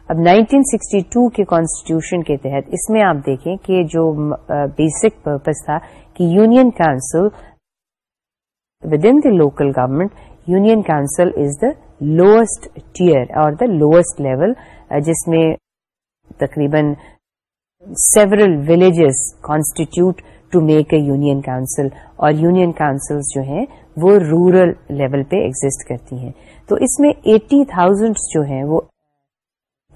Speaker 1: اب 1962 کے constitution کے تحت اس میں آپ دیکھیں کہ جو بیسک پرپز تھا کہ union council with in the local government union council is the lowest tier or the lowest level جس میں تقریباً several villages constitute to make a union council اور یونین کاؤنسل جو ہیں، وہ رورل لیول پہ ایگزٹ کرتی ہیں. تو اس میں ایٹی تھاؤزینڈ جو ہیں، وہ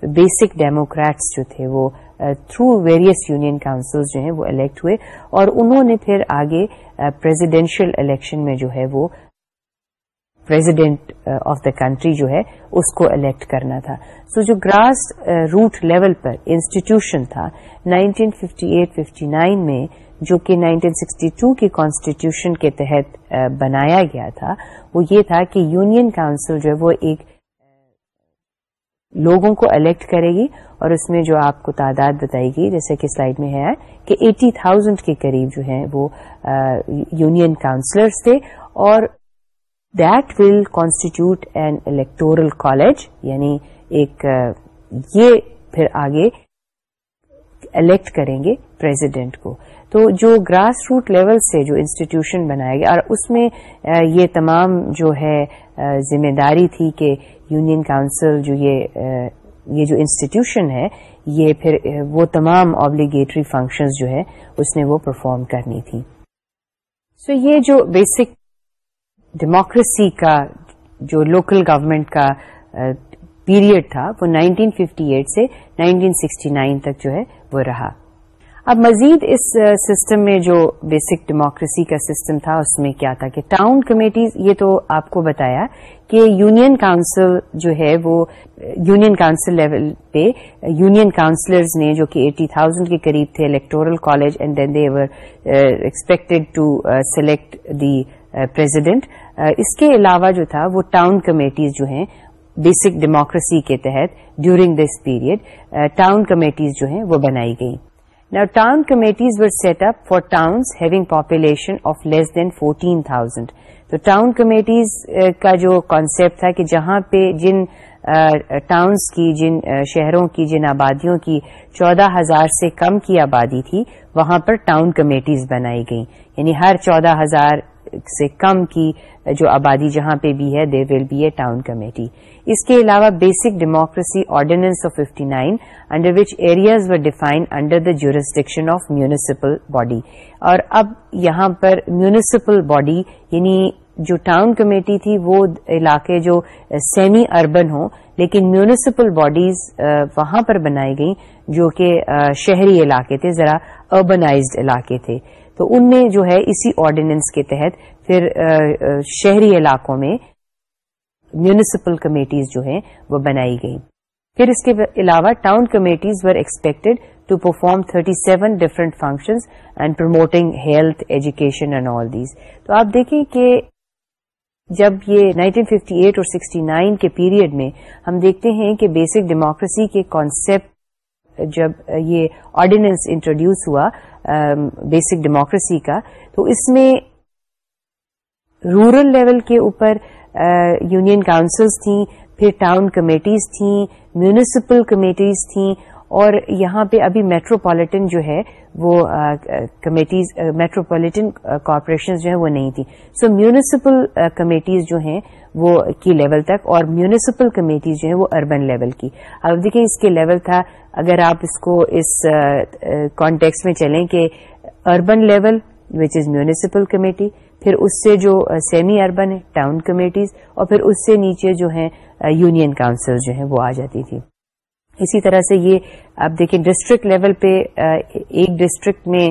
Speaker 1: بیسک ڈیموکریٹس جو تھے، وہ تھرو ویریس یونین کاؤنسل جو ہیں، وہ الیکٹ ہوئے. اور انہوں نے پھر آگے uh, پریزیڈینشیل الیکشن میں جو ہے، وہ پریزیڈینٹ آف دا کنٹری جو ہے، اس کو الیکٹ کرنا تھا. سو so جو گراس روٹ لیول پر انسٹیٹیوشن تھا 1958-59 میں جو کہ 1962 کی کانسٹیٹیوشن کے تحت uh, بنایا گیا تھا، وہ یہ تھا کہ یونین کاؤنسل جو ہے، وہ ایک، لوگوں کو الیکٹ کرے گی اور اس میں جو آپ کو تعداد بتائی گئی، جیسے کہ سلائڈ میں ہے، کہ ایٹی تھاؤزینڈ کے قریب جو ہیں وہ uh, یونین کاؤنسلرس تھے اور that will constitute an electoral college یعنی ایک یہ پھر آگے الیکٹ کریں گے پریزیڈنٹ کو تو جو گراس روٹ لیول سے جو انسٹیٹیوشن بنایا گیا اور اس میں یہ تمام جو ہے ذمہ داری تھی کہ یونین کاؤنسل جو یہ جو انسٹیٹیوشن ہے یہ پھر وہ تمام آبلیگیٹری فنکشنز جو ہے اس نے وہ پرفارم کرنی تھی سو so یہ جو بیسک ڈیموکریسی کا جو لوکل گورمنٹ کا پیریڈ تھا وہ 1958 سے 1969 تک جو ہے وہ رہا اب مزید اس سسٹم میں جو بیسک ڈیموکریسی کا سسٹم تھا اس میں کیا تھا کہ ٹاؤن کمیٹیز یہ تو آپ کو بتایا کہ یونین کاؤنسل جو ہے وہ یونین کاؤنسل لیول پہ یونین کاؤنسلرز نے جو کہ ایٹی تھاؤزینڈ کے قریب تھے electoral college and then they expected to select the Uh, president uh, اس کے علاوہ جو تھا وہ ٹاؤن کمیٹیز جو ہیں بیسک ڈیموکریسی کے تحت during this period town committees جو ہیں وہ بنائی گئی Now, town committees were set up for towns having population of less than 14,000. تو ٹاؤن کمیٹیز uh, کا جو کانسیپٹ تھا کہ جہاں پہ جن ٹاؤنس کی جن شہروں کی جن آبادیوں کی چودہ ہزار سے کم کی آبادی تھی وہاں پر ٹاؤن کمیٹیز بنائی گئیں. یعنی ہر چودہ ہزار سے کم کی جو آبادی جہاں پہ بھی ہے they will be a town committee اس کے علاوہ basic democracy ordinance of fifty nine under which areas were defined under the jurisdiction of municipal body اور اب یہاں پر میونسپل باڈی یعنی جو ٹاؤن کمیٹی تھی، وہ علاقے جو سیمی اربن ہوں، لیکن میونسپل باڈیز وہاں پر بنائی گئیں جو کہ شہری علاقے تھے، ذرا اربنائزڈ علاقے تھے۔ تو ان میں جو ہے اسی آرڈیننس کے تحت پھر شہری علاقوں میں میونسپل کمیٹیز جو ہیں وہ بنائی گئی پھر اس کے علاوہ town committees were expected to perform 37 seven different functions and promoting health education and all these تو آپ دیکھیں کہ جب یہ 1958 اور 69 کے پیریڈ میں ہم دیکھتے ہیں کہ بیسک ڈیموکریسی کے کانسیپٹ جب یہ آرڈیننس انٹروڈیوس ہوا بیسک ڈیموکریسی کا تو اس میں رورل لیول کے اوپر uh, یونین کاؤنسلز تھیں، پھر ٹاؤن کمیٹیز تھیں میونسپل کمیٹیز تھیں اور یہاں پہ ابھی میٹروپولیٹن جو ہے وہ کمیٹیز میٹروپولیٹن کارپوریشن جو ہے وہ نہیں تھی سو میونسپل کمیٹیز جو ہیں وہ کی لیول تک اور میونسپل کمیٹیز جو ہیں وہ اربن لیول کی۔ اب دیکھیں اس کے لیول تھا، اگر آپ اس کو اس کانٹیکس میں چلیں کہ urban level which is municipal committee پھر اس سے جو سیمی اربن ہے ٹاؤن کمیٹیز اور پھر اس سے نیچے جو ہیں یونین کاؤنسل جو ہیں وہ آ جاتی تھی اسی طرح سے یہ آپ دیکھیں ڈسٹرکٹ لیول پہ ایک ڈسٹرکٹ میں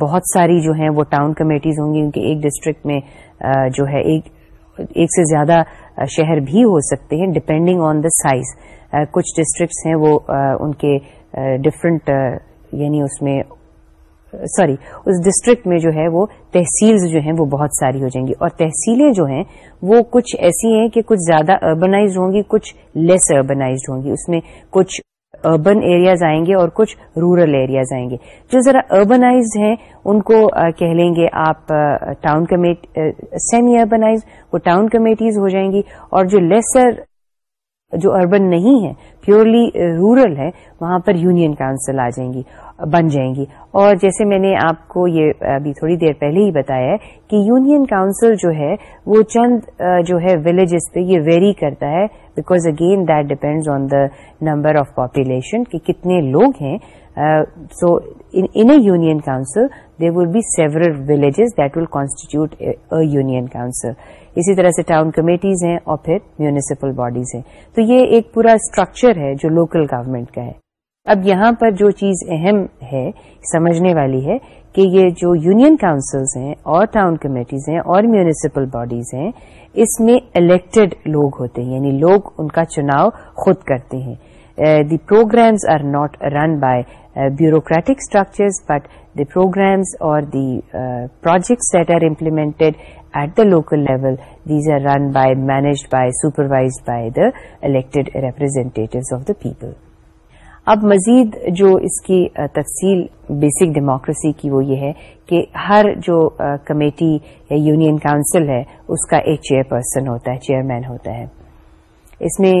Speaker 1: بہت ساری جو ہیں وہ ٹاؤن کمیٹیز ہوں گی کیونکہ ایک ڈسٹرکٹ میں جو ہے ایک ایک سے زیادہ شہر بھی ہو سکتے ہیں ڈپینڈنگ آن دا سائز کچھ ڈسٹرکٹس ہیں وہ ان کے ڈفرنٹ یعنی اس میں سوری، اس ڈسٹرکٹ میں جو ہے وہ تحصیل جو ہیں وہ بہت ساری ہو جائیں گی۔ اور تحصیلیں جو ہیں وہ کچھ ایسی ہیں کہ کچھ زیادہ اربنائزڈ ہوں گی، کچھ لیس اربنائزڈ ہوں گی۔ اس میں کچھ اربن ایریاز آئیں گے اور کچھ رورل ایریاز آئیں گے۔ جو ذرا اربنائزڈ ہیں، ان کو کہہ لیں گے آپ ٹاؤن کمیٹی سیمی اربنائز وہ ٹاؤن کمیٹیز ہو جائیں گی۔ اور جو لیسر جو اربن نہیں ہے پیورلی رورل uh, ہے، وہاں پر یونین کاؤنسل آ جائیں گی، بن جائیں گی۔ اور جیسے میں نے آپ کو یہ ابھی تھوڑی دیر پہلے ہی بتایا ہے کہ یونین کاؤنسل جو ہے، وہ چند uh, جو ہے ولیجز پہ یہ ویری کرتا ہے because again that depends on the number of population کہ کتنے لوگ ہیں۔ So in a union council they will be several villages that will constitute union council اسی طرح سے ٹاؤن کمیٹیز ہیں اور پھر میونسپل باڈیز ہیں تو یہ ایک پورا اسٹرکچر ہے جو لوکل گورمنٹ کا ہے اب یہاں پر جو چیز اہم ہے سمجھنے والی ہے کہ یہ جو یونین کاؤنسلز ہیں اور ٹاؤن کمیٹیز ہیں اور میونسپل باڈیز ہیں اس میں الیکٹڈ لوگ ہوتے ہیں یعنی لوگ ان کا چناؤ خود کرتے ہیں the programmes are not run by bureaucratic structures but the programmes or the projects that are implemented at the local level, these are run by, managed by, supervised by the elected representatives of the people. اب مزید جو اس کی uh, تفصیل basic democracy کی وہ یہ ہے کہ ہر جو uh, کمیٹی یا یونین کاؤنسل ہے اس کا ایک چیئر پرسن ہوتا ہے چیئرمین ہوتا ہے اس میں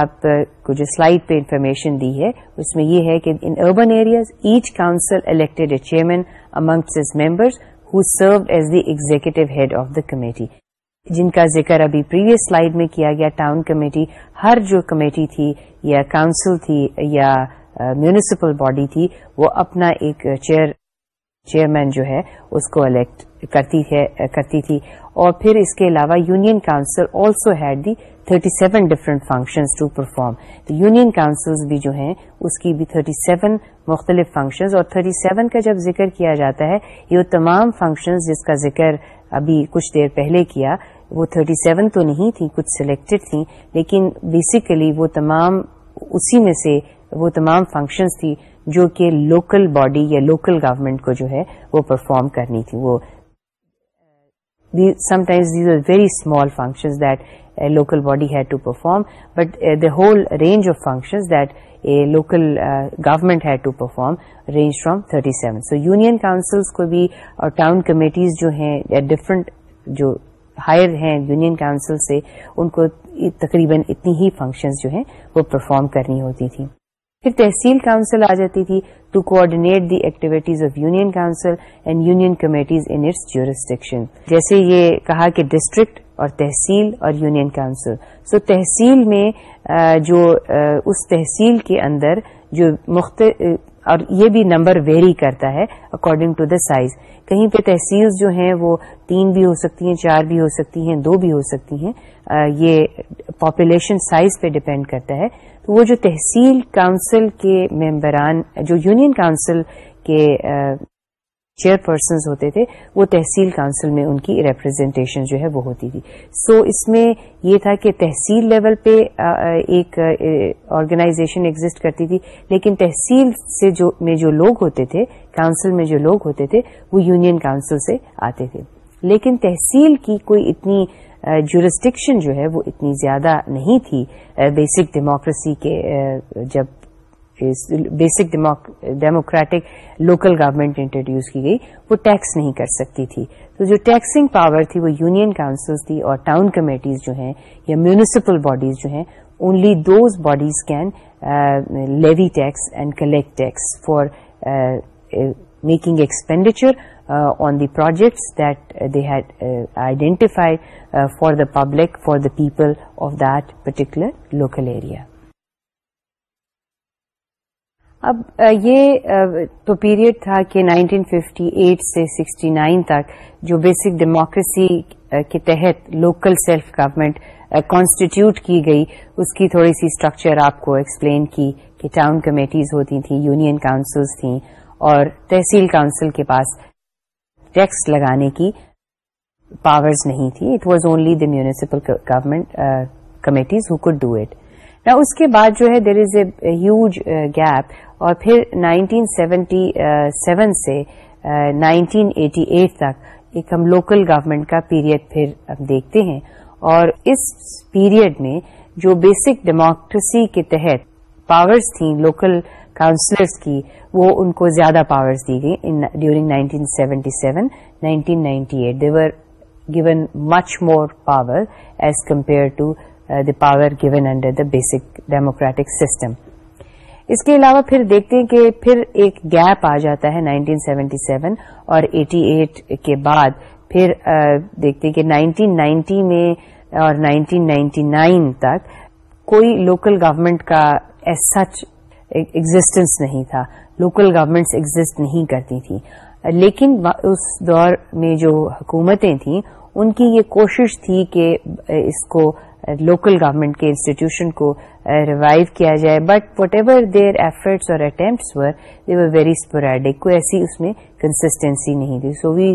Speaker 1: آپ کو جو سلائڈ پہ انفارمیشن دی ہے، اس میں یہ ہے کہ in urban areas each council elected a chairman amongst its members who serve as the executive head of the committee جن کا ذکر ابھی پریویس سلائیڈ میں کیا گیا ٹاؤن کمیٹی ہر جو کمیٹی تھی، یا کاؤنسل تھی، یا uh, میونسپل باڈی تھی، وہ اپنا ایک چیئر چیئرمین جو ہے، اس کو الیکٹ کرتی ہے، کرتی تھی۔ اور پھر اس کے علاوہ union council also had the 37 seven different functions to perform تو یونین کاؤنسلز بھی جو ہیں، اس کی بھی 37 مختلف فنکشنز اور 37 کا جب ذکر کیا جاتا ہے، یہ تمام فنکشنز جس کا ذکر ابھی کچھ دیر پہلے کیا، وہ 37 تو نہیں تھی کچھ سلیکٹڈ تھیں۔ لیکن بیسیکلی وہ تمام، اسی میں سے وہ تمام فنکشنز تھی۔ جو کہ لوکل باڈی یا لوکل گورمنٹ کو جو ہے وہ پرفارم کرنی تھی، وہ sometimes these are very small functions that local body had to perform but the whole range of functions that a local government had to perform range from 37 seven so union councils کو بھی اور town committees جو ہیں different جو higher ہیں union council سے، ان کو تقریباً اتنی ہی فنکشنز جو ہیں وہ پرفارم کرنی ہوتی تھیں۔ پھر تحصیل کاؤنسل آ جاتی تھی to coordinate the activities of union council and union committees in its jurisdiction جیسے یہ کہا کہ ڈسٹرکٹ اور تحصیل اور یونین کاؤنسل سو تحصیل میں جو اس تحصیل کے اندر جو مختلف اور یہ بھی نمبر ویری کرتا ہے اکارڈنگ ٹو دا سائز کہیں پہ تحصیل جو ہیں وہ تین بھی ہو سکتی ہیں، چار بھی ہو سکتی ہیں، دو بھی ہو سکتی ہیں یہ پاپولیشن سائز پہ ڈپینڈ کرتا ہے. تو وہ جو تحصیل کاؤنسل کے ممبران، جو یونین کاؤنسل کے چیئر پرسنز ہوتے تھے، وہ تحصیل کاؤنسل میں ان کی ریپرزینٹیشن جو ہے وہ ہوتی تھی۔ سو so اس میں یہ تھا کہ تحصیل لیول پہ ایک آرگنائزیشن ایگزٹ کرتی تھی، لیکن تحصیل سے جو، میں جو لوگ ہوتے تھے کاؤنسل میں جو لوگ ہوتے تھے، وہ یونین کاؤنسل سے آتے تھے۔ لیکن تحصیل کی کوئی اتنی جورسٹکشن جو ہے وہ اتنی زیادہ نہیں تھی۔ بیسک ڈیموکریسی کے جب basic democratic local government introduce کی گئی، وہ ٹیکس نہیں کر سکتی تھی۔ تو جو ٹیکسنگ پاور تھی، وہ یونین کاؤنسلز تھی اور ٹاؤن کمیٹیز جو ہیں یا میونسپل باڈیز جو ہیں only those bodies can levy tax and collect tax for making expenditure on the projects that they had identified for the public for the people of that particular local area اب uh, یہ uh, تو period تھا کہ 1958 سے 69 تک جو basic democracy uh, کے تحت لوکل سیلف گورمنٹ کانسٹیٹیوٹ کی گئی، اس کی تھوڑی سی اسٹرکچر آپ کو ایکسپلین کی کہ ٹاؤن کمیٹیز ہوتی تھیں یونین کاؤنسلز تھیں۔ اور تحصیل کاؤنسل کے پاس ٹیکس لگانے کی پاورز نہیں تھی۔ It was only the municipal government committees who could do it اس کے بعد جو ہے there is a huge gap اور پھر 1977 سے uh, 1988 تک ایک ہم لوکل گورمنٹ کا پیریڈ پھر ہم دیکھتے ہیں اور اس پیریڈ میں جو بیسک ڈیموکریسی کے تحت پاورز تھیں لوکل کاؤنسلرس کی وہ ان کو زیادہ پاورز دی گئی during 1977 1998 they were given much more power as compare to the power given under the basic democratic system اس کے علاوہ پھر دیکھتے ہیں کہ پھر ایک گیپ آ جاتا ہے 1977 اور 88 کے بعد. پھر uh, دیکھتے ہیں کہ 1990 میں اور 1999 تک کوئی لوکل گورمنٹ کا ایز سچ ایگزٹینس نہیں تھا۔ لوکل گورمنٹس ایگزٹ نہیں کرتی تھیں لیکن اس دور میں جو حکومتیں تھیں، ان کی یہ کوشش تھی کہ اس کو لوکل گورنمنٹ کے انسٹیٹیوشن کو ریوائو کیا جائے۔ But whatever their efforts اور attempts were they were very sporadic کوئی ایسی اس میں کنسٹینسی نہیں تھی۔ So we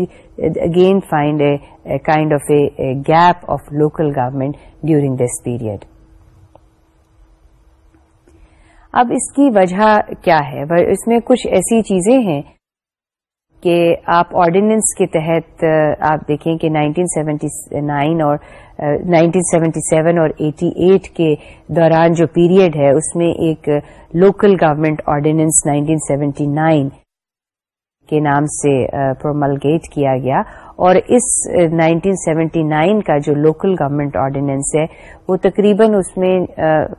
Speaker 1: again find a kind of a gap of local government during this period اب اس کی وجہ کیا ہے؟ اس میں کچھ ایسی چیزیں ہیں کہ آپ آرڈیننس کے تحت آپ دیکھیں کہ 1979 اور 1977 اور 88 کے دوران جو پیریڈ ہے، اس میں ایک لوکل گورنمنٹ آرڈیننس 1979 کے نام سے پروملگیٹ کیا گیا اور اس eh, 1979 کا جو لوکل گورنمنٹ آرڈیننس ہے، وہ تقریباً اس میں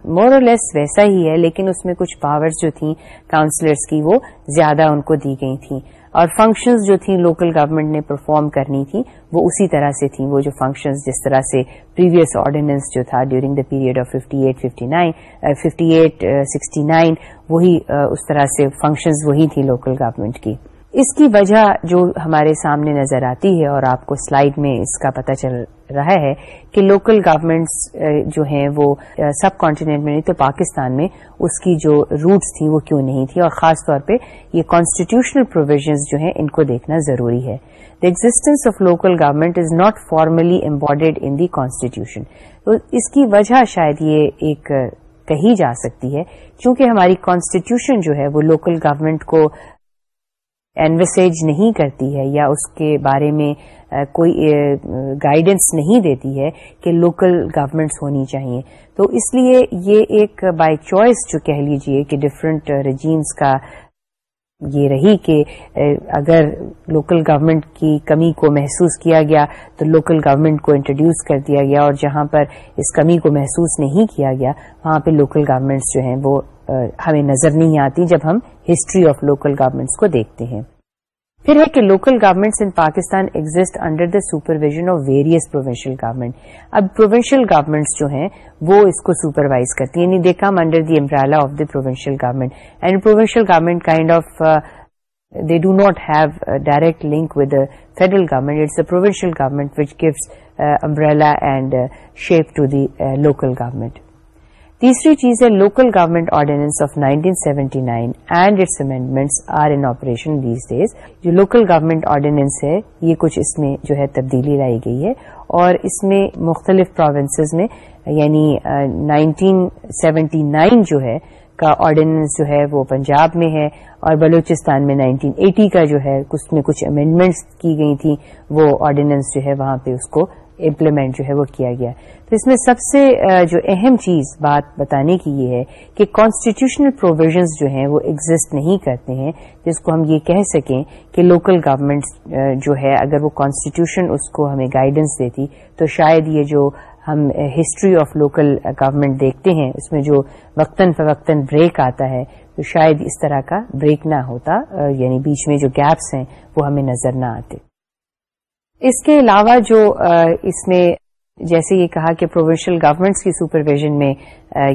Speaker 1: مور اور لیس ویسا ہی ہے، لیکن اس میں کچھ پاورز جو تھیں کاؤنسلرس کی، وہ زیادہ ان کو دی گئی تھیں۔ اور فنکشنز جو تھیں لوکل گورنمنٹ نے پرفارم کرنی تھی وہ اسی طرح سے تھیں۔ وہ جو فنکشنز جس طرح سے پریویس آرڈیننس جو تھا during the period of fifty eight fifty nine fifty eight sixty nine وہی eh, اس طرح سے فنکشنز وہی تھی لوکل گورنمنٹ کی۔ اس کی وجہ جو ہمارے سامنے نظر آتی ہے اور آپ کو سلائیڈ میں اس کا پتہ چل رہا ہے کہ لوکل گورنمنٹس جو ہیں وہ سب کانٹیننٹ میں نہیں تو پاکستان میں اس کی جو روٹس تھیں وہ کیوں نہیں تھی اور خاص طور پہ یہ کانسٹیٹیوشنل پروویژنز جو ہیں ان کو دیکھنا ضروری ہے۔ The existence of local government is not formally embedded in the constitution تو اس کی وجہ شاید یہ ایک کہی جا سکتی ہے۔ چونکہ ہماری کانسٹیٹیوشن جو ہے وہ لوکل گورنمنٹ کو اینوسیج نہیں کرتی ہے یا اس کے بارے میں کوئی گائیڈنس نہیں دیتی ہے کہ لوکل گورمنٹس ہونی چاہیے۔ تو اس لیے یہ ایک بائی چوائس جو کہہ لیجیے کہ ڈفرینٹ رجیمس کا یہ رہی کہ اگر لوکل گورنمنٹ کی کمی کو محسوس کیا گیا تو لوکل گورنمنٹ کو انٹروڈیوس کر دیا گیا اور جہاں پر اس کمی کو محسوس نہیں کیا گیا، وہاں پہ لوکل گورنمنٹس جو ہیں وہ ہمیں نظر نہیں آتی جب ہم ہسٹری آف لوکل گورمنٹس کو دیکھتے ہیں۔ پھر ہے کہ local governments in Pakistan exist under the supervision of various provincial government اب پروونشل گورنمنٹس جو ہیں، وہ اس کو سپروائز کرتی ہیں۔ یعنی they come under the umbrella of the provincial government and provincial government kind of they do not have direct link with federal government it's a provincial government which gives umbrella and shape to the local government تیسری چیز ہے local government ordinance of 1979 and its amendments are in operation these days جو local government ordinance ہے، یہ کچھ اس میں جو ہے تبدیلی لائی گئی ہے اور اس میں مختلف پروونسز میں یعنی 1979 جو ہے کا آرڈیننس جو ہے وہ پنجاب میں ہے اور بلوچستان میں 1980 کا جو ہے اس میں کچھ امینڈمنٹس کی گئی تھیں، وہ آرڈیننس جو ہے وہاں پہ اس کو امپلیمنٹ جو ہے وہ کیا گیا۔ تو اس میں سب سے جو اہم چیز بات بتانے کی یہ ہے کہ کانسٹیٹیوشنل پروویژنس جو ہیں وہ ایگزٹ نہیں کرتے ہیں، جس کو ہم یہ کہہ سکیں کہ لوکل گورنمنٹ جو ہے اگر وہ کانسٹیٹیوشن اس کو ہمیں گائیڈنس دیتی تو شاید یہ جو ہم ہسٹری آف لوکل گورنمنٹ دیکھتے ہیں، اس میں جو وقتاً فوقتاً بریک آتا ہے تو شاید اس طرح کا بریک نہ ہوتا یعنی بیچ میں جو گیپس ہیں وہ ہمیں نظر نہ آتے۔ اس کے علاوہ جو اس میں جیسے یہ کہا کہ پروونشل گورنمنٹس کی سپرویژن میں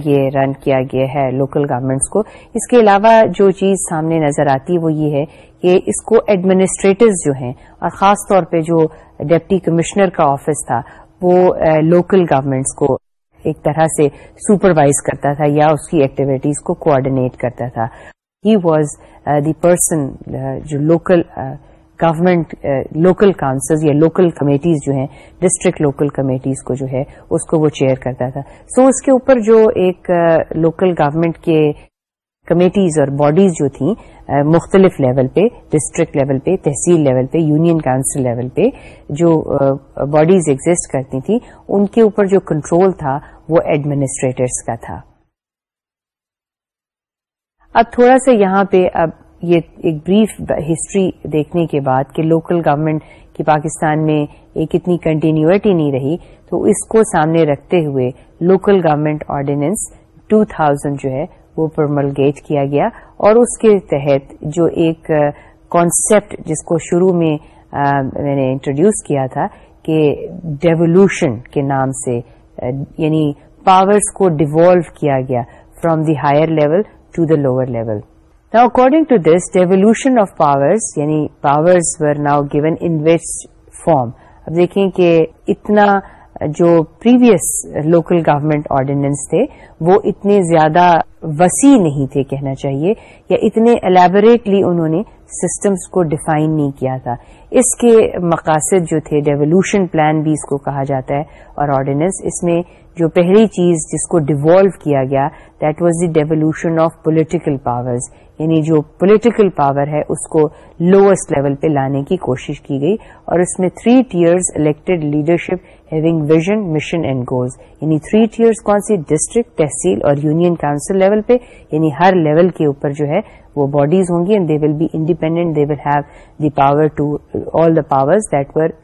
Speaker 1: یہ رن کیا گیا ہے لوکل گورنمنٹس کو۔ اس کے علاوہ جو چیز سامنے نظر آتی وہ یہ ہے کہ اس کو ایڈمنسٹریٹرز جو ہیں، اور خاص طور پہ جو ڈپٹی کمشنر کا آفس تھا، وہ لوکل گورنمنٹس کو ایک طرح سے سپروائز کرتا تھا یا اس کی ایکٹیویٹیز کو کوآڈینیٹ کرتا تھا۔ ہی واز دی پرسن جو لوکل گورنمنٹ لوکل کاؤنسل یا لوکل کمیٹیز جو ہیں ڈسٹرکٹ لوکل کمیٹیز کو جو ہے اس کو وہ چیئر کرتا تھا. سو so اس کے اوپر جو ایک لوکل uh, گورنمنٹ کے کمیٹیز اور باڈیز جو تھیں uh, مختلف لیول پہ ڈسٹرکٹ لیول پہ تحصیل لیول پہ یونین کاؤنسل لیول پہ جو uh, باڈیز ایگزٹ کرتی تھیں ان کے اوپر جو کنٹرول تھا وہ ایڈمنسٹریٹرس کا تھا. اب تھوڑا سا یہاں پہ اب یہ ایک بریف ہسٹری دیکھنے کے بعد کہ لوکل گورنمنٹ کی پاکستان میں ایک اتنی کنٹینیوٹی نہیں رہی، تو اس کو سامنے رکھتے ہوئے لوکل گورنمنٹ آرڈیننس 2000 جو ہے، وہ پرملگیٹ کیا گیا اور اس کے تحت جو ایک کانسیپٹ جس کو شروع میں میں نے انٹروڈیوس کیا تھا کہ ڈیولیوشن کے نام سے یعنی پاورز کو ڈیوالو کیا گیا from the higher level to the lower level Now, according to this, devolution of powers, یعنی powers were now given in which form? اب دیکھیں کہ اتنا جو پریویس لوکل گورمنٹ آرڈیننس تھے وہ اتنے زیادہ وسیع نہیں تھے کہنا چاہیے یا اتنے الیبوریٹلی انہوں نے سسٹمز کو ڈیفائن نہیں کیا تھا اس کے مقاصد جو تھے ڈیولیوشن پلان بھی اس کو کہا جاتا ہے اور آرڈیننس اس میں جو پہلی چیز جس کو ڈیوالو کیا گیا that was the devolution of political powers یعنی جو پولیٹیکل پاور ہے، اس کو لوئسٹ لیول پہ لانے کی کوشش کی گئی اور اس میں three tiers elected leadership having vision mission and goals یعنی تھری ٹیئرس کون سی? ڈسٹرکٹ تحصیل اور یونین کاؤنسل لیول پہ. یعنی ہر لیول کے اوپر جو ہے وہ باڈیز ہوں گی and they will be independent they will have the power to all the power that were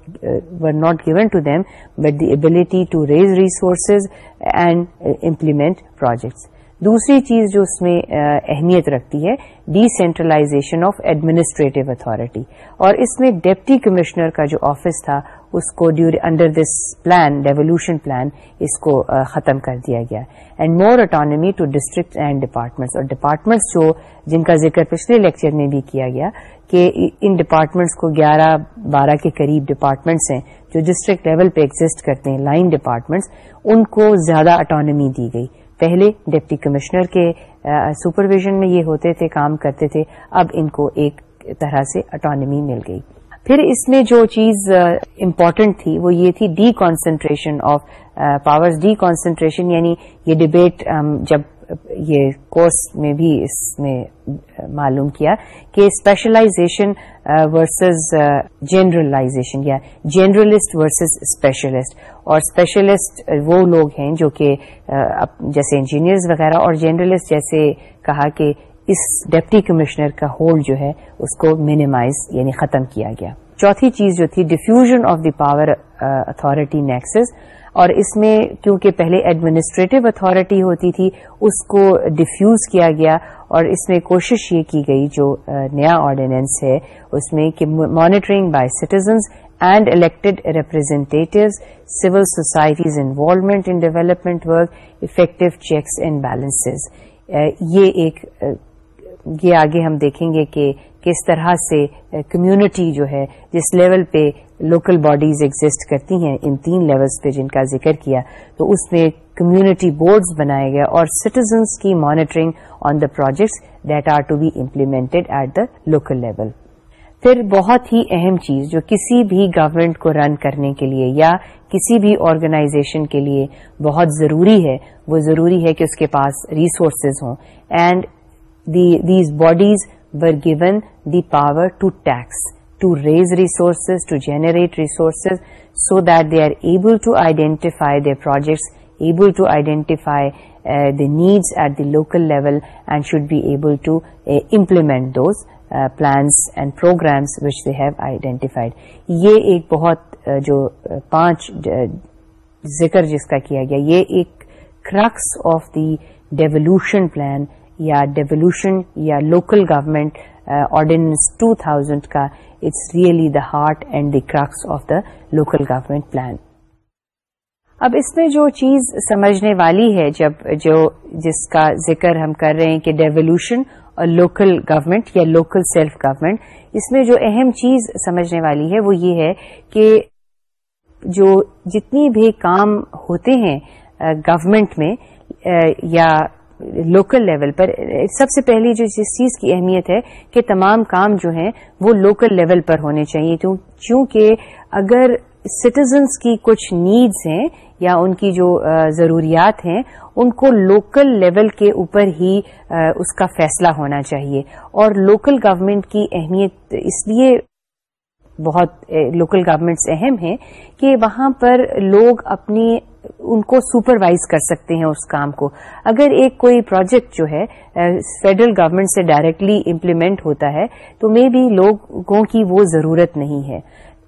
Speaker 1: were not given to them but the ability to raise resources and implement projects دوسری چیز جو اس میں uh, اہمیت رکھتی ہے D centralisation of administrative authority اور اس میں ڈپٹی کمشنر کا جو آفس تھا اس کو under this plan devolution plan اس کو ختم کر دیا گیا and more autonomy to district and departments اور ڈپارٹمنٹس جو جن کا ذکر پچھلے لیکچر میں بھی کیا گیا کہ ان ڈپارٹمنٹس کو گیارہ بارہ کے قریب ڈپارٹمنٹس ہیں جو ڈسٹرکٹ لیول پہ ایگزٹ کرتے ہیں لائن ڈپارٹمنٹس ان کو زیادہ اٹانمی دی گئی۔ پہلے ڈپٹی کمشنر کے سپرویژن میں یہ ہوتے تھے، کام کرتے تھے، اب ان کو ایک طرح سے اٹانمی مل گئی۔ پھر اس میں جو چیز امپورٹنٹ تھی، وہ یہ تھی deconcentration of powers deconcentration یعنی یہ ڈبیٹ جب یہ کورس میں بھی اس میں معلوم کیا کہ اسپیشلائزیشن ورسز جنرلائزیشن یا جنرلسٹ ورسز اسپیشلسٹ اور اسپیشلسٹ وہ لوگ ہیں جو کہ جیسے انجینئرز وغیرہ اور جنرلسٹ جیسے کہا کہ اس ڈپٹی کمشنر کا ہولڈ جو ہے، اس کو مینیمائز یعنی ختم کیا گیا۔ چوتھی چیز جو تھی diffusion of the power authority nexus اور اس میں کیونکہ پہلے ایڈمنسٹریٹو اتارٹی ہوتی تھی، اس کو ڈیفیوز کیا گیا۔ اور اس میں کوشش یہ کی گئی، جو uh, نیا آرڈیننس ہے، اس میں کہ monitoring by citizens and elected representatives civil societies involvement in development work effective checks and balances یہ ایک uh, یہ آگے ہم دیکھیں گے کہ کس طرح سے کمیونٹی جو ہے، جس لیول پہ لوکل باڈیز ایگزٹ کرتی ہیں، ان تین لیولز پہ جن کا ذکر کیا، تو اس میں کمیونٹی بورڈز بنائے گئے اور سٹیزنس کی monitoring on the projects that are to be implemented at the local level پھر بہت ہی اہم چیز جو کسی بھی گورنمنٹ کو رن کرنے کے لیے یا کسی بھی آرگنائزیشن کے لیے بہت ضروری ہے، وہ ضروری ہے کہ اس کے پاس ریسورسز ہوں. And these bodies were given the power to tax to raise resources to generate resources so that they are able to identify the projects able to identify the needs at the local level and should be able to implement those plans and programmes which they have identified یہ ایک بہت جو پانچ ذکر جس کا کیا گیا یہ ایک crux of the devolution plan یا ڈیولیوشن یا local government ordinance two thousand کا it's really the heart and the crux of the local government plan اب اس میں جو چیز سمجھنے والی ہے، جب جو جس کا ذکر ہم کر رہے ہیں کہ ڈیولیوشن اور لوکل گورمنٹ یا لوکل سیلف گورمنٹ اس میں جو اہم چیز سمجھنے والی ہے وہ یہ ہے کہ جو جتنی بھی کام ہوتے ہیں uh, گورمنٹ میں uh, یا لوکل لیول پر، سب سے پہلی جو جس چیز کی اہمیت ہے کہ تمام کام جو ہیں وہ لوکل لیول پر ہونے چاہیے چونکہ اگر سٹیزنس کی کچھ نیڈز ہیں یا ان کی جو ضروریات ہیں، ان کو لوکل لیول کے اوپر ہی اس کا فیصلہ ہونا چاہیے۔ اور لوکل گورنمنٹ کی اہمیت اس لیے بہت لوکل گورنمنٹس اہم ہیں کہ وہاں پر لوگ اپنی ان کو سپروائز کر سکتے ہیں اس کام کو۔ اگر ایک کوئی پروجیکٹ جو ہے فیڈرل گورنمنٹ سے ڈائریکٹلی امپلیمنٹ ہوتا ہے، تو مے بھی لوگوں کی وہ ضرورت نہیں ہے۔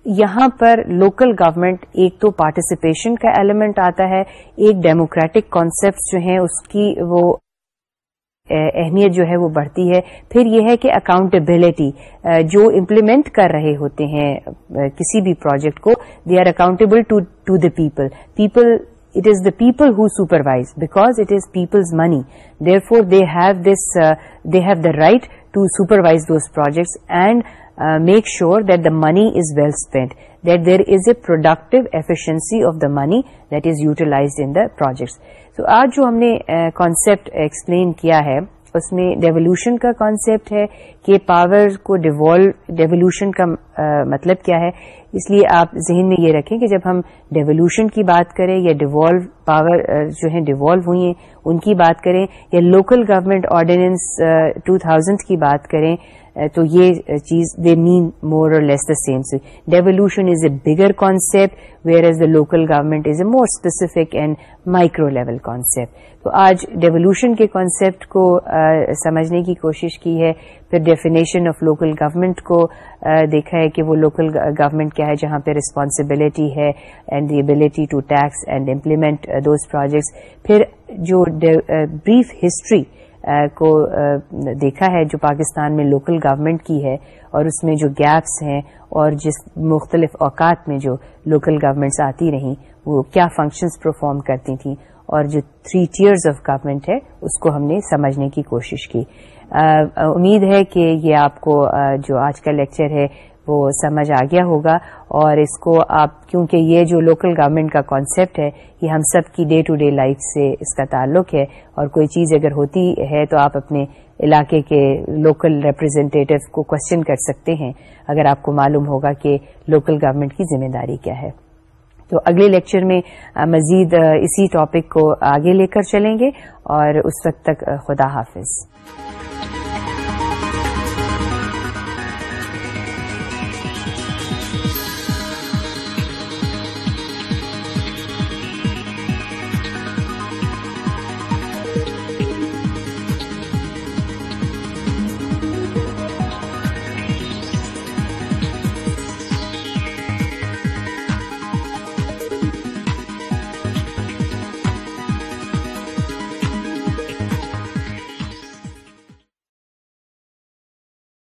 Speaker 1: یہاں پر لوکل گورنمنٹ ایک تو پارٹیسپیشن کا ایلیمنٹ آتا ہے، ایک ڈیموکریٹک کانسیپٹ جو ہیں، اس کی وہ اہمیت جو ہے وہ بڑھتی ہے۔ پھر یہ ہے کہ اکاؤنٹیبلٹی جو امپلیمنٹ کر رہے ہوتے ہیں کسی بھی پروجیکٹ کو they are accountable to the people people it is the people who supervise because it is people's money therefore they have this they have the right to supervise those projects and make sure that the money is well spend that there is a productive efficiency of the money that is utilised in the projects تو آج جو ہم نے concept explain کیا ہے، اس میں devolution کا کانسیپٹ ہے کہ پاور کو ڈیولیوشن کا مطلب کیا ہے؟ اس لیے آپ ذہن میں یہ رکھیں کہ جب ہم ڈیولیوشن کی بات کریں یا ڈیوالو پاور جو ہیں ڈیوالو ہوئی ہیں، ان کی بات کریں یا local government ordinance two thousand کی بات کریں تو یہ چیز دے مین مور اور less the same devolution is a bigger concept whereas the local government is a more specific and micro level concept تو آج ڈیولیوشن کے کانسیپٹ کو سمجھنے کی کوشش کی ہے۔ پھر ڈیفینیشن آف لوکل گورمنٹ کو دیکھا ہے کہ وہ لوکل گورمنٹ کیا ہے جہاں پہ ریسپانسبلٹی ہے and the ability to tax and implement those projects پھر جو بریف ہسٹری کو دیکھا ہے جو پاکستان میں لوکل گورنمنٹ کی ہے اور اس میں جو گیپس ہیں اور جس مختلف اوقات میں جو لوکل گورنمنٹس آتی رہیں، وہ کیا فنکشنز پرفارم کرتی تھیں اور جو تھری ٹیئرز آف گورنمنٹ ہے، اس کو ہم نے سمجھنے کی کوشش کی۔ امید ہے کہ یہ آپ کو جو آج کا لیکچر ہے، وہ سمجھ آ گیا ہوگا اور اس کو آپ، کیونکہ یہ جو لوکل گورنمنٹ کا کانسیپٹ ہے، یہ ہم سب کی ڈے ٹو ڈے لائف سے اس کا تعلق ہے اور کوئی چیز اگر ہوتی ہے تو آپ اپنے علاقے کے لوکل ریپرزینٹیو کو کوشچن کر سکتے ہیں، اگر آپ کو معلوم ہوگا کہ لوکل گورنمنٹ کی ذمہ داری کیا ہے۔ تو اگلے لیکچر میں مزید اسی ٹاپک کو آگے لے کر چلیں گے اور اس وقت تک خدا حافظ۔